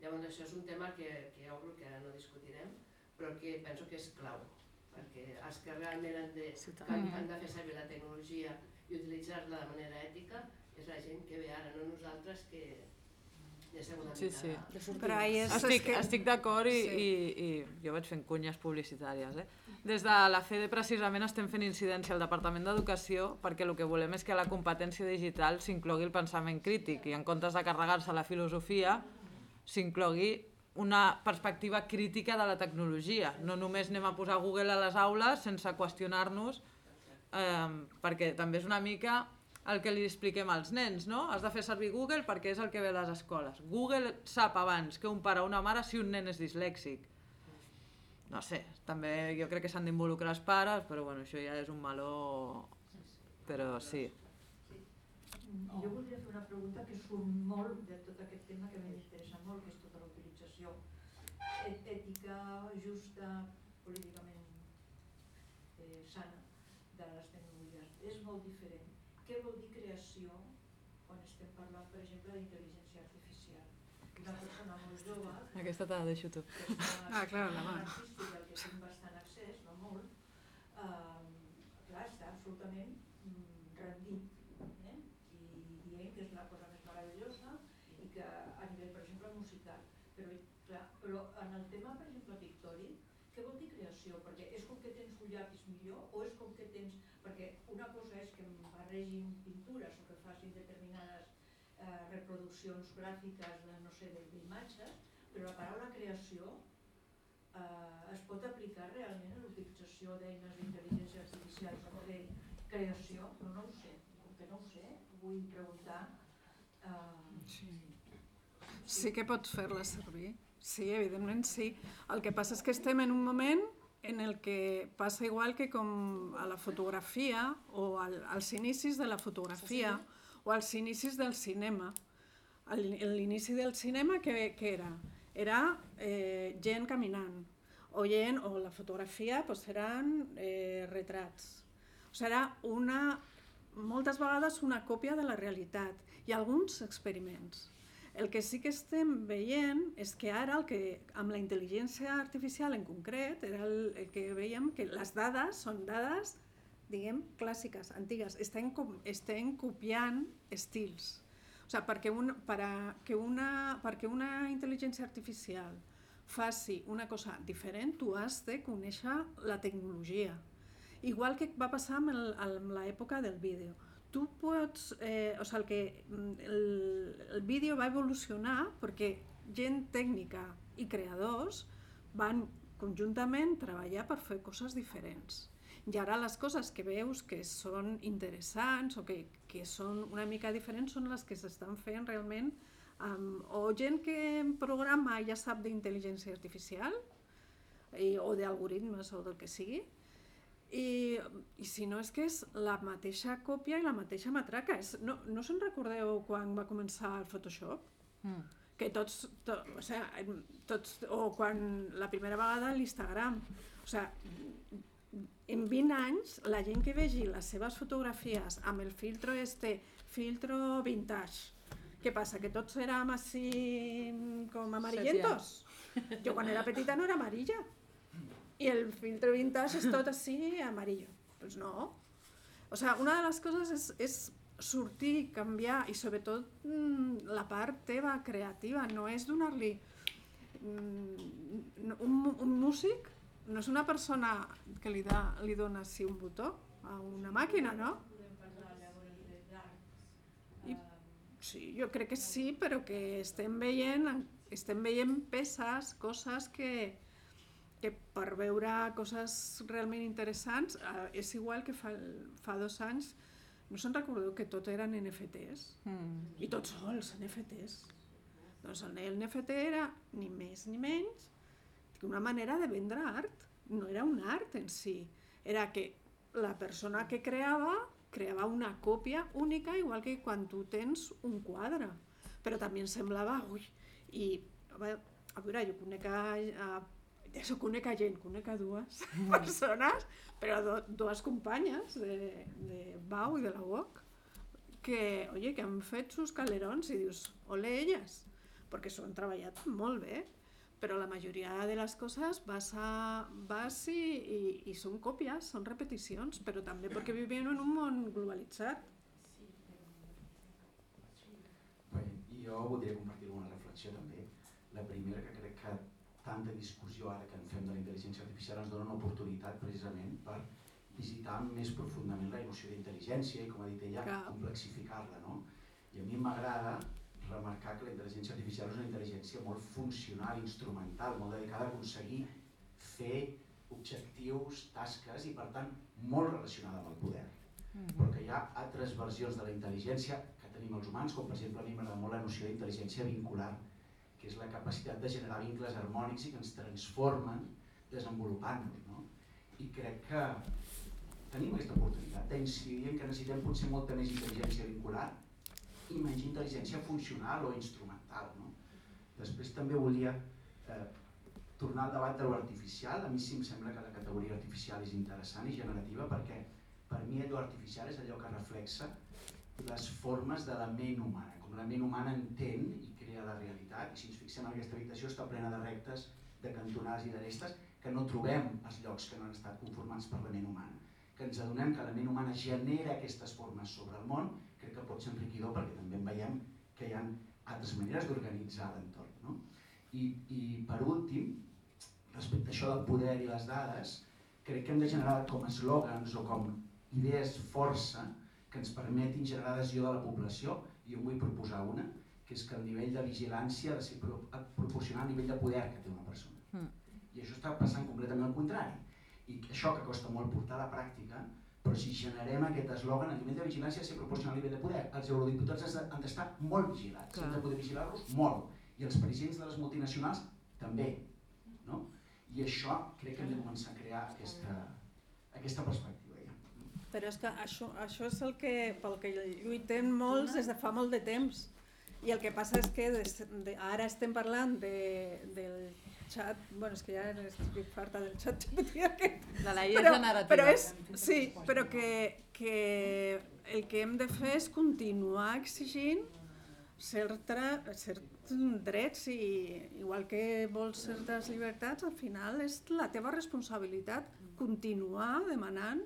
[SPEAKER 10] Llavors això és un tema que, que obro, que ara no discutirem, però que penso que és clau, perquè els que realment han de, han, han de fer servir la tecnologia i utilitzar-la de manera ètica és la gent que ve ara, no nosaltres que
[SPEAKER 7] Sí, sí.
[SPEAKER 3] Però ahí és,
[SPEAKER 7] Estic, estic d'acord i,
[SPEAKER 3] Sí.
[SPEAKER 7] i, i jo vaig fent cunyes publicitàries. Eh? Des de la FEDE precisament estem fent incidència al Departament d'Educació perquè el que volem és que a la competència digital s'inclogui el pensament crític i en comptes de carregar-se la filosofia s'inclogui una perspectiva crítica de la tecnologia. No només anem a posar Google a les aules sense qüestionar-nos eh, perquè també és una mica el que li expliquem als nens, no? Has de fer servir Google perquè és el que ve a les escoles. Google sap abans que un pare o una mare si un nen és dislèxic. No sé, també jo crec que s'han d'involucrar els pares, però bueno, això ja és un meló... Però sí.
[SPEAKER 11] Jo voldria fer una pregunta que surt molt de tot aquest tema que m'interessa molt, que és tota la utilització et- ètica, justa, políticament eh, sana de les tecnologies. És molt diferent. Què vol dir creació quan estem parlant, per exemple, d'intel·ligència artificial? Una persona molt jove [LAUGHS]
[SPEAKER 7] Aquesta te la deixo tu.
[SPEAKER 3] Ah, clar, la mà.
[SPEAKER 11] artístic, al que tinc bastant accés, no molt, eh, clar, està absolutament mm, rendit eh? i dient que és la cosa més meravellosa i que a nivell, per exemple, musical. Però, clar, però en el tema, per exemple, pictòric, què vol dir creació? Perquè és com que tens un llapis millor o és com que tens... Perquè una cosa és que em barregin pintures o que facin determinades eh, reproduccions gràfiques de, no sé, de- d'imatges, però la paraula creació eh, es pot aplicar realment a l'utilització d'eines d'intel·ligència artificial o de creació? No, no ho sé, com que no ho sé, vull preguntar... Eh,
[SPEAKER 3] Sí. sí que pots fer-la servir. Sí, evidentment sí. El que passa és que estem en un moment en el que passa igual que com a la fotografia o al, als inicis de la fotografia o als inicis del cinema. L'inici del cinema què, què era? Era eh, gent caminant o gent, o la fotografia doncs eren eh, retrats. O sigui, era una, moltes vegades una còpia de la realitat i alguns experiments. El que sí que estem veient és que ara, el que, amb la intel·ligència artificial en concret, era el, el que veiem que les dades són dades, diguem, clàssiques, antigues. Estem, com- estem copiant estils. O sigui, perquè, un, per a, que una, perquè una intel·ligència artificial faci una cosa diferent, tu has de conèixer la tecnologia. Igual que va passar amb, l'època del vídeo. Tu pots, eh, o sigui, el, que, mm, el, el vídeo va evolucionar perquè gent tècnica i creadors van conjuntament treballar per fer coses diferents. I ara les coses que veus que són interessants o que, que són una mica diferents són les que s'estan fent realment amb, o gent que programa ja sap d'intel·ligència artificial i, o d'algoritmes o del que sigui, i, I si no és que és la mateixa còpia i la mateixa matraca. És, no no se'n recordeu quan va començar el Photoshop?
[SPEAKER 7] Mm.
[SPEAKER 3] Que tots, to, o, sigui, tots, o quan la primera vegada l'Instagram. O sigui, en 20 anys, la gent que vegi les seves fotografies amb el filtro este, filtro vintage, què passa? Que tots érem així com amarillentos? Jo quan era petita no era amarilla. I el filtro vintage és tot així amarillo. Doncs no. O sigui, una de les coses és, és sortir, canviar i sobretot mm, la part teva creativa, no és donar-li mm, un, un músic no és una persona que li, da, li dona així un botó a una màquina, no? I- Sí, jo crec que sí, però que estem veient, estem veient peces, coses que, que per veure coses realment interessants eh, és igual que fa, fa dos anys no se'n recordeu que tot eren NFTs?
[SPEAKER 7] Mm.
[SPEAKER 3] I tots sols NFTs. Doncs el NFT era ni més ni menys que una manera de vendre art. no era un art en si, era que la persona que creava creava una còpia única igual que quan tu tens un quadre però també em semblava ui, i a veure, jo conec a, a això conec a gent, conec a dues persones, però do, dues companyes de, de Bau i de la UOC, que, oye, que han fet sus calerons i dius, ole elles, perquè s'ho han treballat molt bé, però la majoria de les coses vas, a, vas i, i, i són còpies, són repeticions, però també perquè vivim en un món globalitzat.
[SPEAKER 12] Jo voldria compartir una reflexió també. La primera que tanta discussió ara que en fem de la intel·ligència artificial ens dona una oportunitat precisament per visitar més profundament la noció d'intel·ligència i, com ha dit ella, complexificar-la. No? I a mi m'agrada remarcar que la intel·ligència artificial és una intel·ligència molt funcional, instrumental, molt dedicada a aconseguir fer objectius, tasques i per tant molt relacionada amb el poder. Mm -hmm. Però que hi ha altres versions de la intel·ligència que tenim els humans, com per exemple a mi m'agrada molt la noció d'intel·ligència vincular, que és la capacitat de generar vincles harmònics i que ens transformen desenvolupant-nos. No? I crec que tenim aquesta oportunitat d'incidir en que necessitem potser molta més intel·ligència vincular i menys intel·ligència funcional o instrumental. No? Després també volia eh, tornar al debat de l'artificial. A mi sí em sembla que la categoria artificial és interessant i generativa perquè per mi allò artificial és allò que reflexa les formes de la ment humana, com la ment humana entén i crea la realitat i si ens fixem en aquesta habitació està plena de rectes, de cantonades i d'arestes que no trobem als llocs que no han estat conformats per la ment humana. Que ens adonem que la ment humana genera aquestes formes sobre el món, crec que pot ser enriquidor perquè també veiem que hi ha altres maneres d'organitzar l'entorn. No? I, I per últim, respecte a això del poder i les dades, crec que hem de generar com eslògans o com idees força que ens permetin generar adhesió de la població. I jo vull proposar una, que és que el nivell de vigilància ha de ser proporcional al nivell de poder que té una persona. Mm. I això està passant completament al contrari. I això que costa molt portar a la pràctica, però si generem aquest eslògan, el nivell de vigilància ha de ser proporcional al nivell de poder. Els eurodiputats han d'estar molt vigilats, Clar. hem de poder vigilar-los molt. I els presidents de les multinacionals també. No? I això crec que hem de començar a crear aquesta, aquesta perspectiva. Ja.
[SPEAKER 3] Però és que això, això és el que, pel que lluitem molts des de fa molt de temps i el que passa és que des, de, ara estem parlant de, del xat, bueno, és que ja estic farta del xat aquest.
[SPEAKER 7] La però, generativa.
[SPEAKER 3] Però és, sí, però que, que el que hem de fer és continuar exigint certa, certs drets i igual que vols certes llibertats, al final és la teva responsabilitat continuar demanant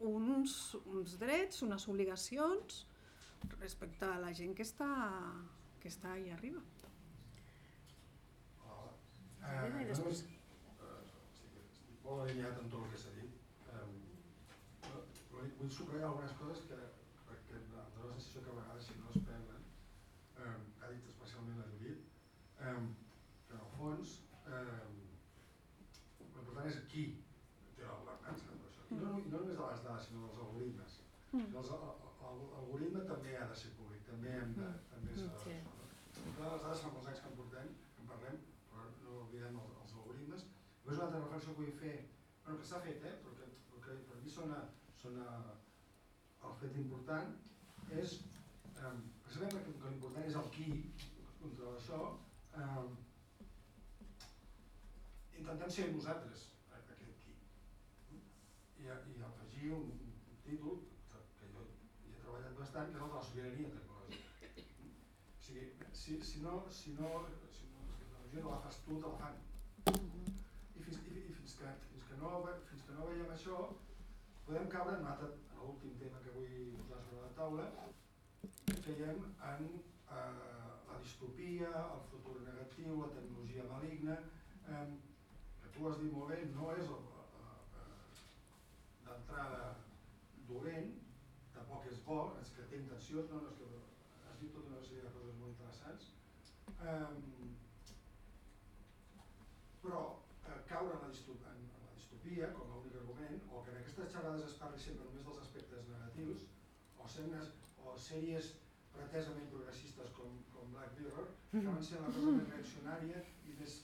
[SPEAKER 3] uns, uns drets, unes obligacions respecte a la gent que està, que està allà arriba.
[SPEAKER 13] Hola. Eh, I després... Eh, estic molt alineat amb tot el que s'ha dit. Eh, vull subratllar algunes coses que, perquè em dóna la sensació que a vegades si no es perden, eh, ha dit especialment la Judit, eh, que en el fons eh, l'important és qui té la governança. I no, no només de les dades, sinó dels algoritmes. Mm. Els, l'algoritme també ha de ser públic, també hem de... Mm. També s'ha de... Sí. les dades fa molts anys que en portem, que en parlem, però no oblidem els, els algoritmes. Després que vull fer, bueno, que s'ha fet, eh, perquè, perquè per mi sona, sona el fet important, és, eh, precisament perquè l'important és el qui, contra això, eh, intentem ser nosaltres aquest qui. I, i afegir un, un títol bastant, que és el de la sobirania tecnològica. O sigui, si, si, no, si, no, si no, si la tecnologia no la fas tu, te la fan. I fins, i, i fins, no, fins que no veiem això, podem caure en, en l'últim tema que vull posar sobre la taula, creiem en eh, la distopia, el futur negatiu, la tecnologia maligna, eh, que tu has dit molt bé, no és eh, eh, d'entrada dolent, tampoc és bo, és que té intencions, no, no, que has dit tota una sèrie de coses molt interessants. Um, però eh, caure en la, distopia, la distopia com a únic argument, o que en aquestes xerrades es parli sempre només dels aspectes negatius, o, senes, o sèries pretesament progressistes com, com Black Mirror, que van ser una cosa més reaccionària i més,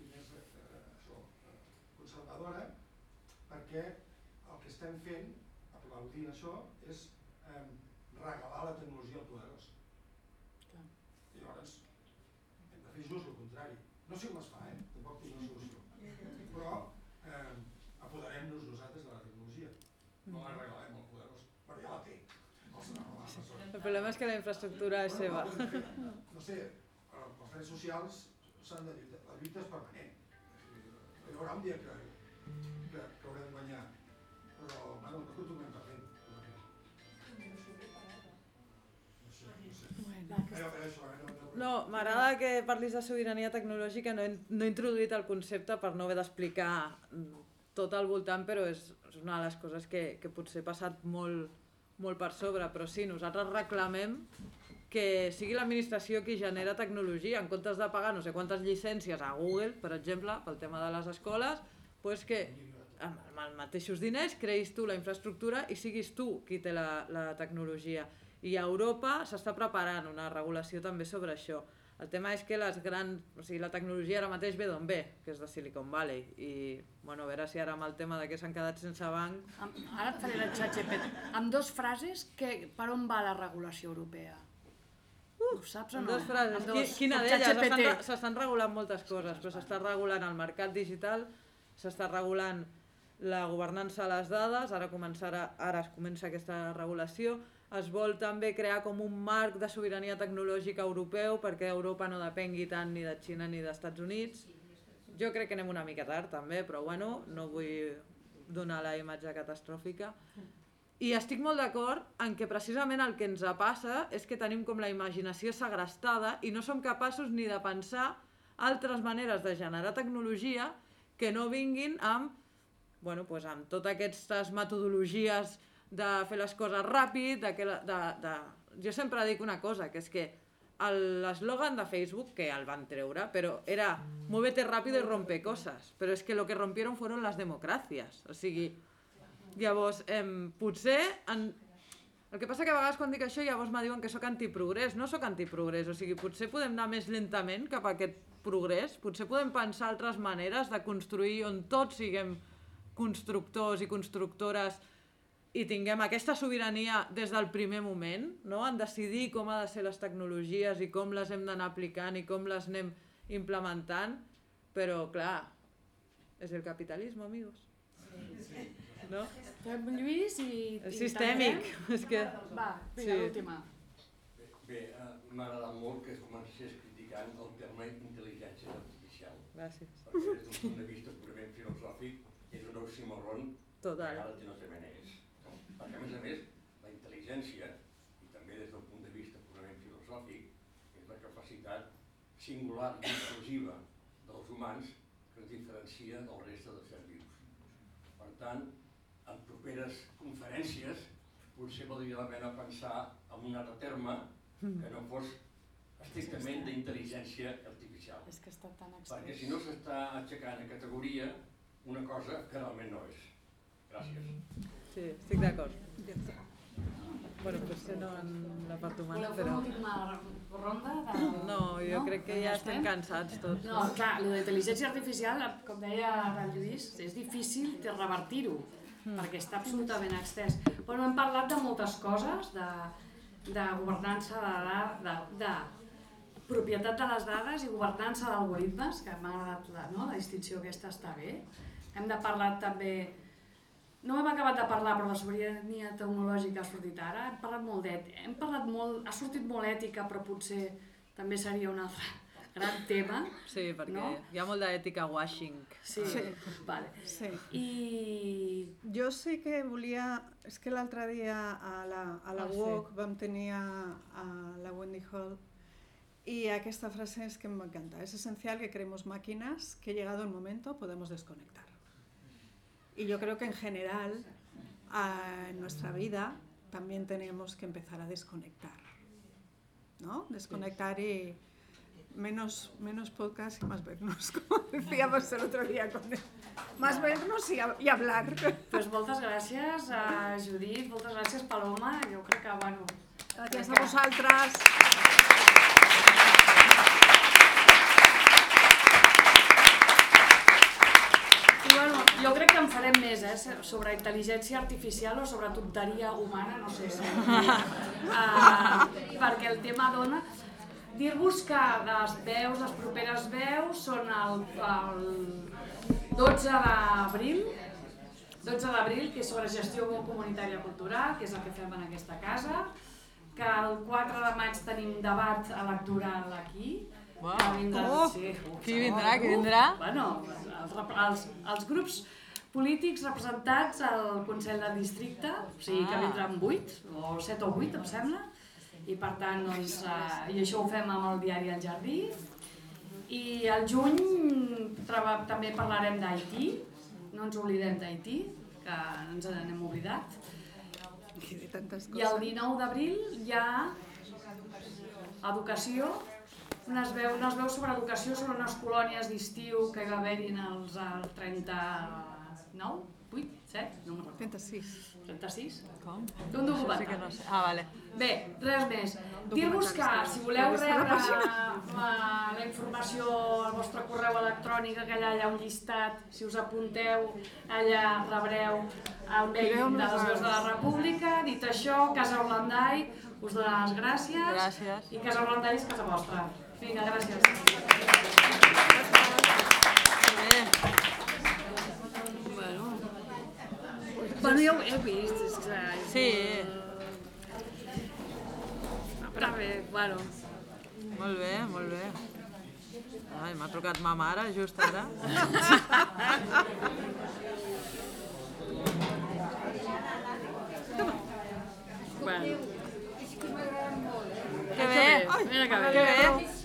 [SPEAKER 13] i més eh, això, eh, conservadora, perquè el que estem fent, aplaudint això, és eh, regalar la tecnologia al poderós. I llavors hem de fer just el contrari. No sé com es fa, eh? tampoc tinc una solució. Però eh, apoderem-nos nosaltres de la tecnologia. No la regalem al poderós, però ja la té. Els, les, les,
[SPEAKER 1] El problema és que la infraestructura és seva.
[SPEAKER 13] no sé, els drets socials s'han de lluitar, la lluita és permanent. Hi haurà un dia que, que, que haurem de guanyar, però bueno, no continuem perdent. No
[SPEAKER 1] m'agrada que parlis de sobirania tecnològica, no he, no he introduït el concepte per no haver d'explicar tot al voltant, però és, és una de les coses que, que potser he passat molt, molt per sobre, però sí, nosaltres reclamem que sigui l'administració qui genera tecnologia, en comptes de pagar no sé quantes llicències a Google, per exemple, pel tema de les escoles, pues que amb els mateixos diners creïs tu la infraestructura i siguis tu qui té la, la tecnologia. I a Europa s'està preparant una regulació també sobre això. El tema és que les grans, o sigui, la tecnologia ara mateix ve d'on ve, que és de Silicon Valley. I bueno, a veure si ara amb el tema de que s'han quedat sense banc...
[SPEAKER 2] Am- Ara et faré la ChatGPT. Amb dos frases, que, per on va la regulació europea? Uh, Ho saps o no?
[SPEAKER 1] dues frases.
[SPEAKER 2] Amb dos.
[SPEAKER 1] quina d'elles? S'estan regulant moltes coses, però s'està regulant el mercat digital, s'està regulant la governança de les dades, ara, començarà, ara es comença aquesta regulació, es vol també crear com un marc de sobirania tecnològica europeu perquè Europa no depengui tant ni de Xina ni dels Estats Units. Jo crec que anem una mica tard també, però bueno, no vull donar la imatge catastròfica. I estic molt d'acord en que precisament el que ens passa és que tenim com la imaginació segrestada i no som capaços ni de pensar altres maneres de generar tecnologia que no vinguin amb, bueno, pues amb totes aquestes metodologies de fer les coses ràpid, de que de, de... jo sempre dic una cosa, que és que l'eslògan de Facebook, que el van treure, però era «Muévete rápido y rompe cosas», però és que lo que rompieron fueron las democràcies, o sigui, Llavors, em, potser... En... El que passa que a vegades quan dic això llavors me diuen que sóc antiprogrés. No sóc antiprogrés, o sigui, potser podem anar més lentament cap a aquest progrés, potser podem pensar altres maneres de construir on tots siguem constructors i constructores i tinguem aquesta sobirania des del primer moment, no? en decidir com ha de ser les tecnologies i com les hem d'anar aplicant i com les anem implementant, però clar, és el capitalisme, amigos. No?
[SPEAKER 2] Fem Lluís i...
[SPEAKER 1] Sistèmic, és que...
[SPEAKER 2] Va, vinga,
[SPEAKER 1] Sí.
[SPEAKER 2] l'última.
[SPEAKER 14] Bé, eh, m'ha agradat molt que comencés criticant el terme intel·ligència artificial.
[SPEAKER 1] Gràcies.
[SPEAKER 14] Perquè des d'un punt de vista purament filosòfic és un oxímoron
[SPEAKER 1] Total.
[SPEAKER 14] que ara no sé ben és. No? Perquè a més a més, la intel·ligència, i també des del punt de vista purament filosòfic, és la capacitat singular i exclusiva dels humans que ens diferencia del reste de sers vius. Per tant, en properes conferències potser valdria la pena pensar en un altre terme que no fos estrictament d'intel·ligència artificial.
[SPEAKER 2] És que està tan
[SPEAKER 14] Perquè
[SPEAKER 2] extens.
[SPEAKER 14] si no s'està aixecant a categoria una cosa que realment no és. Gràcies.
[SPEAKER 1] Sí, estic d'acord. Bueno, potser no en la part humana,
[SPEAKER 2] Voleu fer
[SPEAKER 1] però...
[SPEAKER 2] una última ronda? De...
[SPEAKER 1] No, jo crec que ja estem cansats tots.
[SPEAKER 2] No, clar, lo d'intel·ligència artificial, com deia el Lluís, és difícil de revertir-ho, perquè està absolutament extès. Però hem parlat de moltes coses, de, de governança de, de, de propietat de les dades i governança d'algoritmes, que m'ha agradat la, no? la distinció aquesta està bé. Hem de parlar també no hem acabat de parlar, però la sobirania tecnològica ha sortit ara. Hem parlat molt d'ètica, hem parlat molt, ha sortit molt ètica, però potser també seria un altre [LAUGHS] gran tema.
[SPEAKER 1] Sí, perquè
[SPEAKER 2] No?
[SPEAKER 1] hi ha molt d'ètica washing.
[SPEAKER 2] Sí,
[SPEAKER 3] Sí.
[SPEAKER 2] vale.
[SPEAKER 3] Sí.
[SPEAKER 2] I...
[SPEAKER 3] Jo sí que volia... És que l'altre dia a la, a la
[SPEAKER 1] Ah, sí.
[SPEAKER 3] UOC vam tenir a, a la Wendy Hall y aquesta frase es que me encanta. Es esencial que creemos máquinas que llegado el momento podemos desconectar. Y yo creo que en general ah, en nuestra vida también tenemos que empezar a desconectar. ¿No? Desconectar y menos, menos podcast y más vernos, [LAUGHS] como decíamos el otro día con él. Más vernos y, a- hablar.
[SPEAKER 2] Pues moltes gràcies a Judit, moltes gràcies Paloma, jo crec que, bueno...
[SPEAKER 3] Gràcies a vosaltres.
[SPEAKER 2] Jo crec que en farem més, eh? Sobre intel·ligència artificial o sobre tonteria humana, no sé. Uh, perquè el tema dona... Dir-vos que les veus, les properes veus, són el, el 12 d'abril, 12 d'abril, que és sobre gestió comunitària cultural, que és el que fem en aquesta casa, que el 4 de maig tenim debat electoral aquí, Que vindrà,
[SPEAKER 7] Oh,
[SPEAKER 2] sí,
[SPEAKER 7] qui vindrà, qui vindrà?
[SPEAKER 2] Bueno, els, els, els grups polítics representats al Consell del Districte, o sigui que
[SPEAKER 7] Ah.
[SPEAKER 2] vindran 8, o 7 o 8, em sembla, i per tant, doncs, eh, i això ho fem amb el diari El Jardí. I al juny treba, també parlarem d'Haití, no ens oblidem d'Haití, que ens n'hem oblidat. I el 19 d'abril hi ha educació, unes veu, unes veus sobre educació sobre unes colònies d'estiu que hi va haver-hi el 39, 8, 7, no me'n recordo.
[SPEAKER 3] 36.
[SPEAKER 2] 36?
[SPEAKER 7] Com?
[SPEAKER 2] Un documental.
[SPEAKER 7] Sí que no sé. Ah, vale.
[SPEAKER 2] Bé, res més. Dir-vos que si voleu rebre la, la informació al vostre correu electrònic, que allà hi ha un llistat, si us apunteu, allà rebreu el mail de les veus de la República. Dit això, Casa Orlandai us dona les gràcies.
[SPEAKER 7] Gràcies.
[SPEAKER 2] I Casa Orlandai és casa vostra. Vinga, gràcies.
[SPEAKER 3] Bueno,
[SPEAKER 2] Bueno, ja ho he vist. És que...
[SPEAKER 7] Sí.
[SPEAKER 2] Però bé, bueno.
[SPEAKER 7] Molt bé, molt bé. Ai, m'ha trucat ma mare just ara.
[SPEAKER 2] Bueno.
[SPEAKER 7] Que bé.
[SPEAKER 2] Mira que bé.
[SPEAKER 7] Que bé.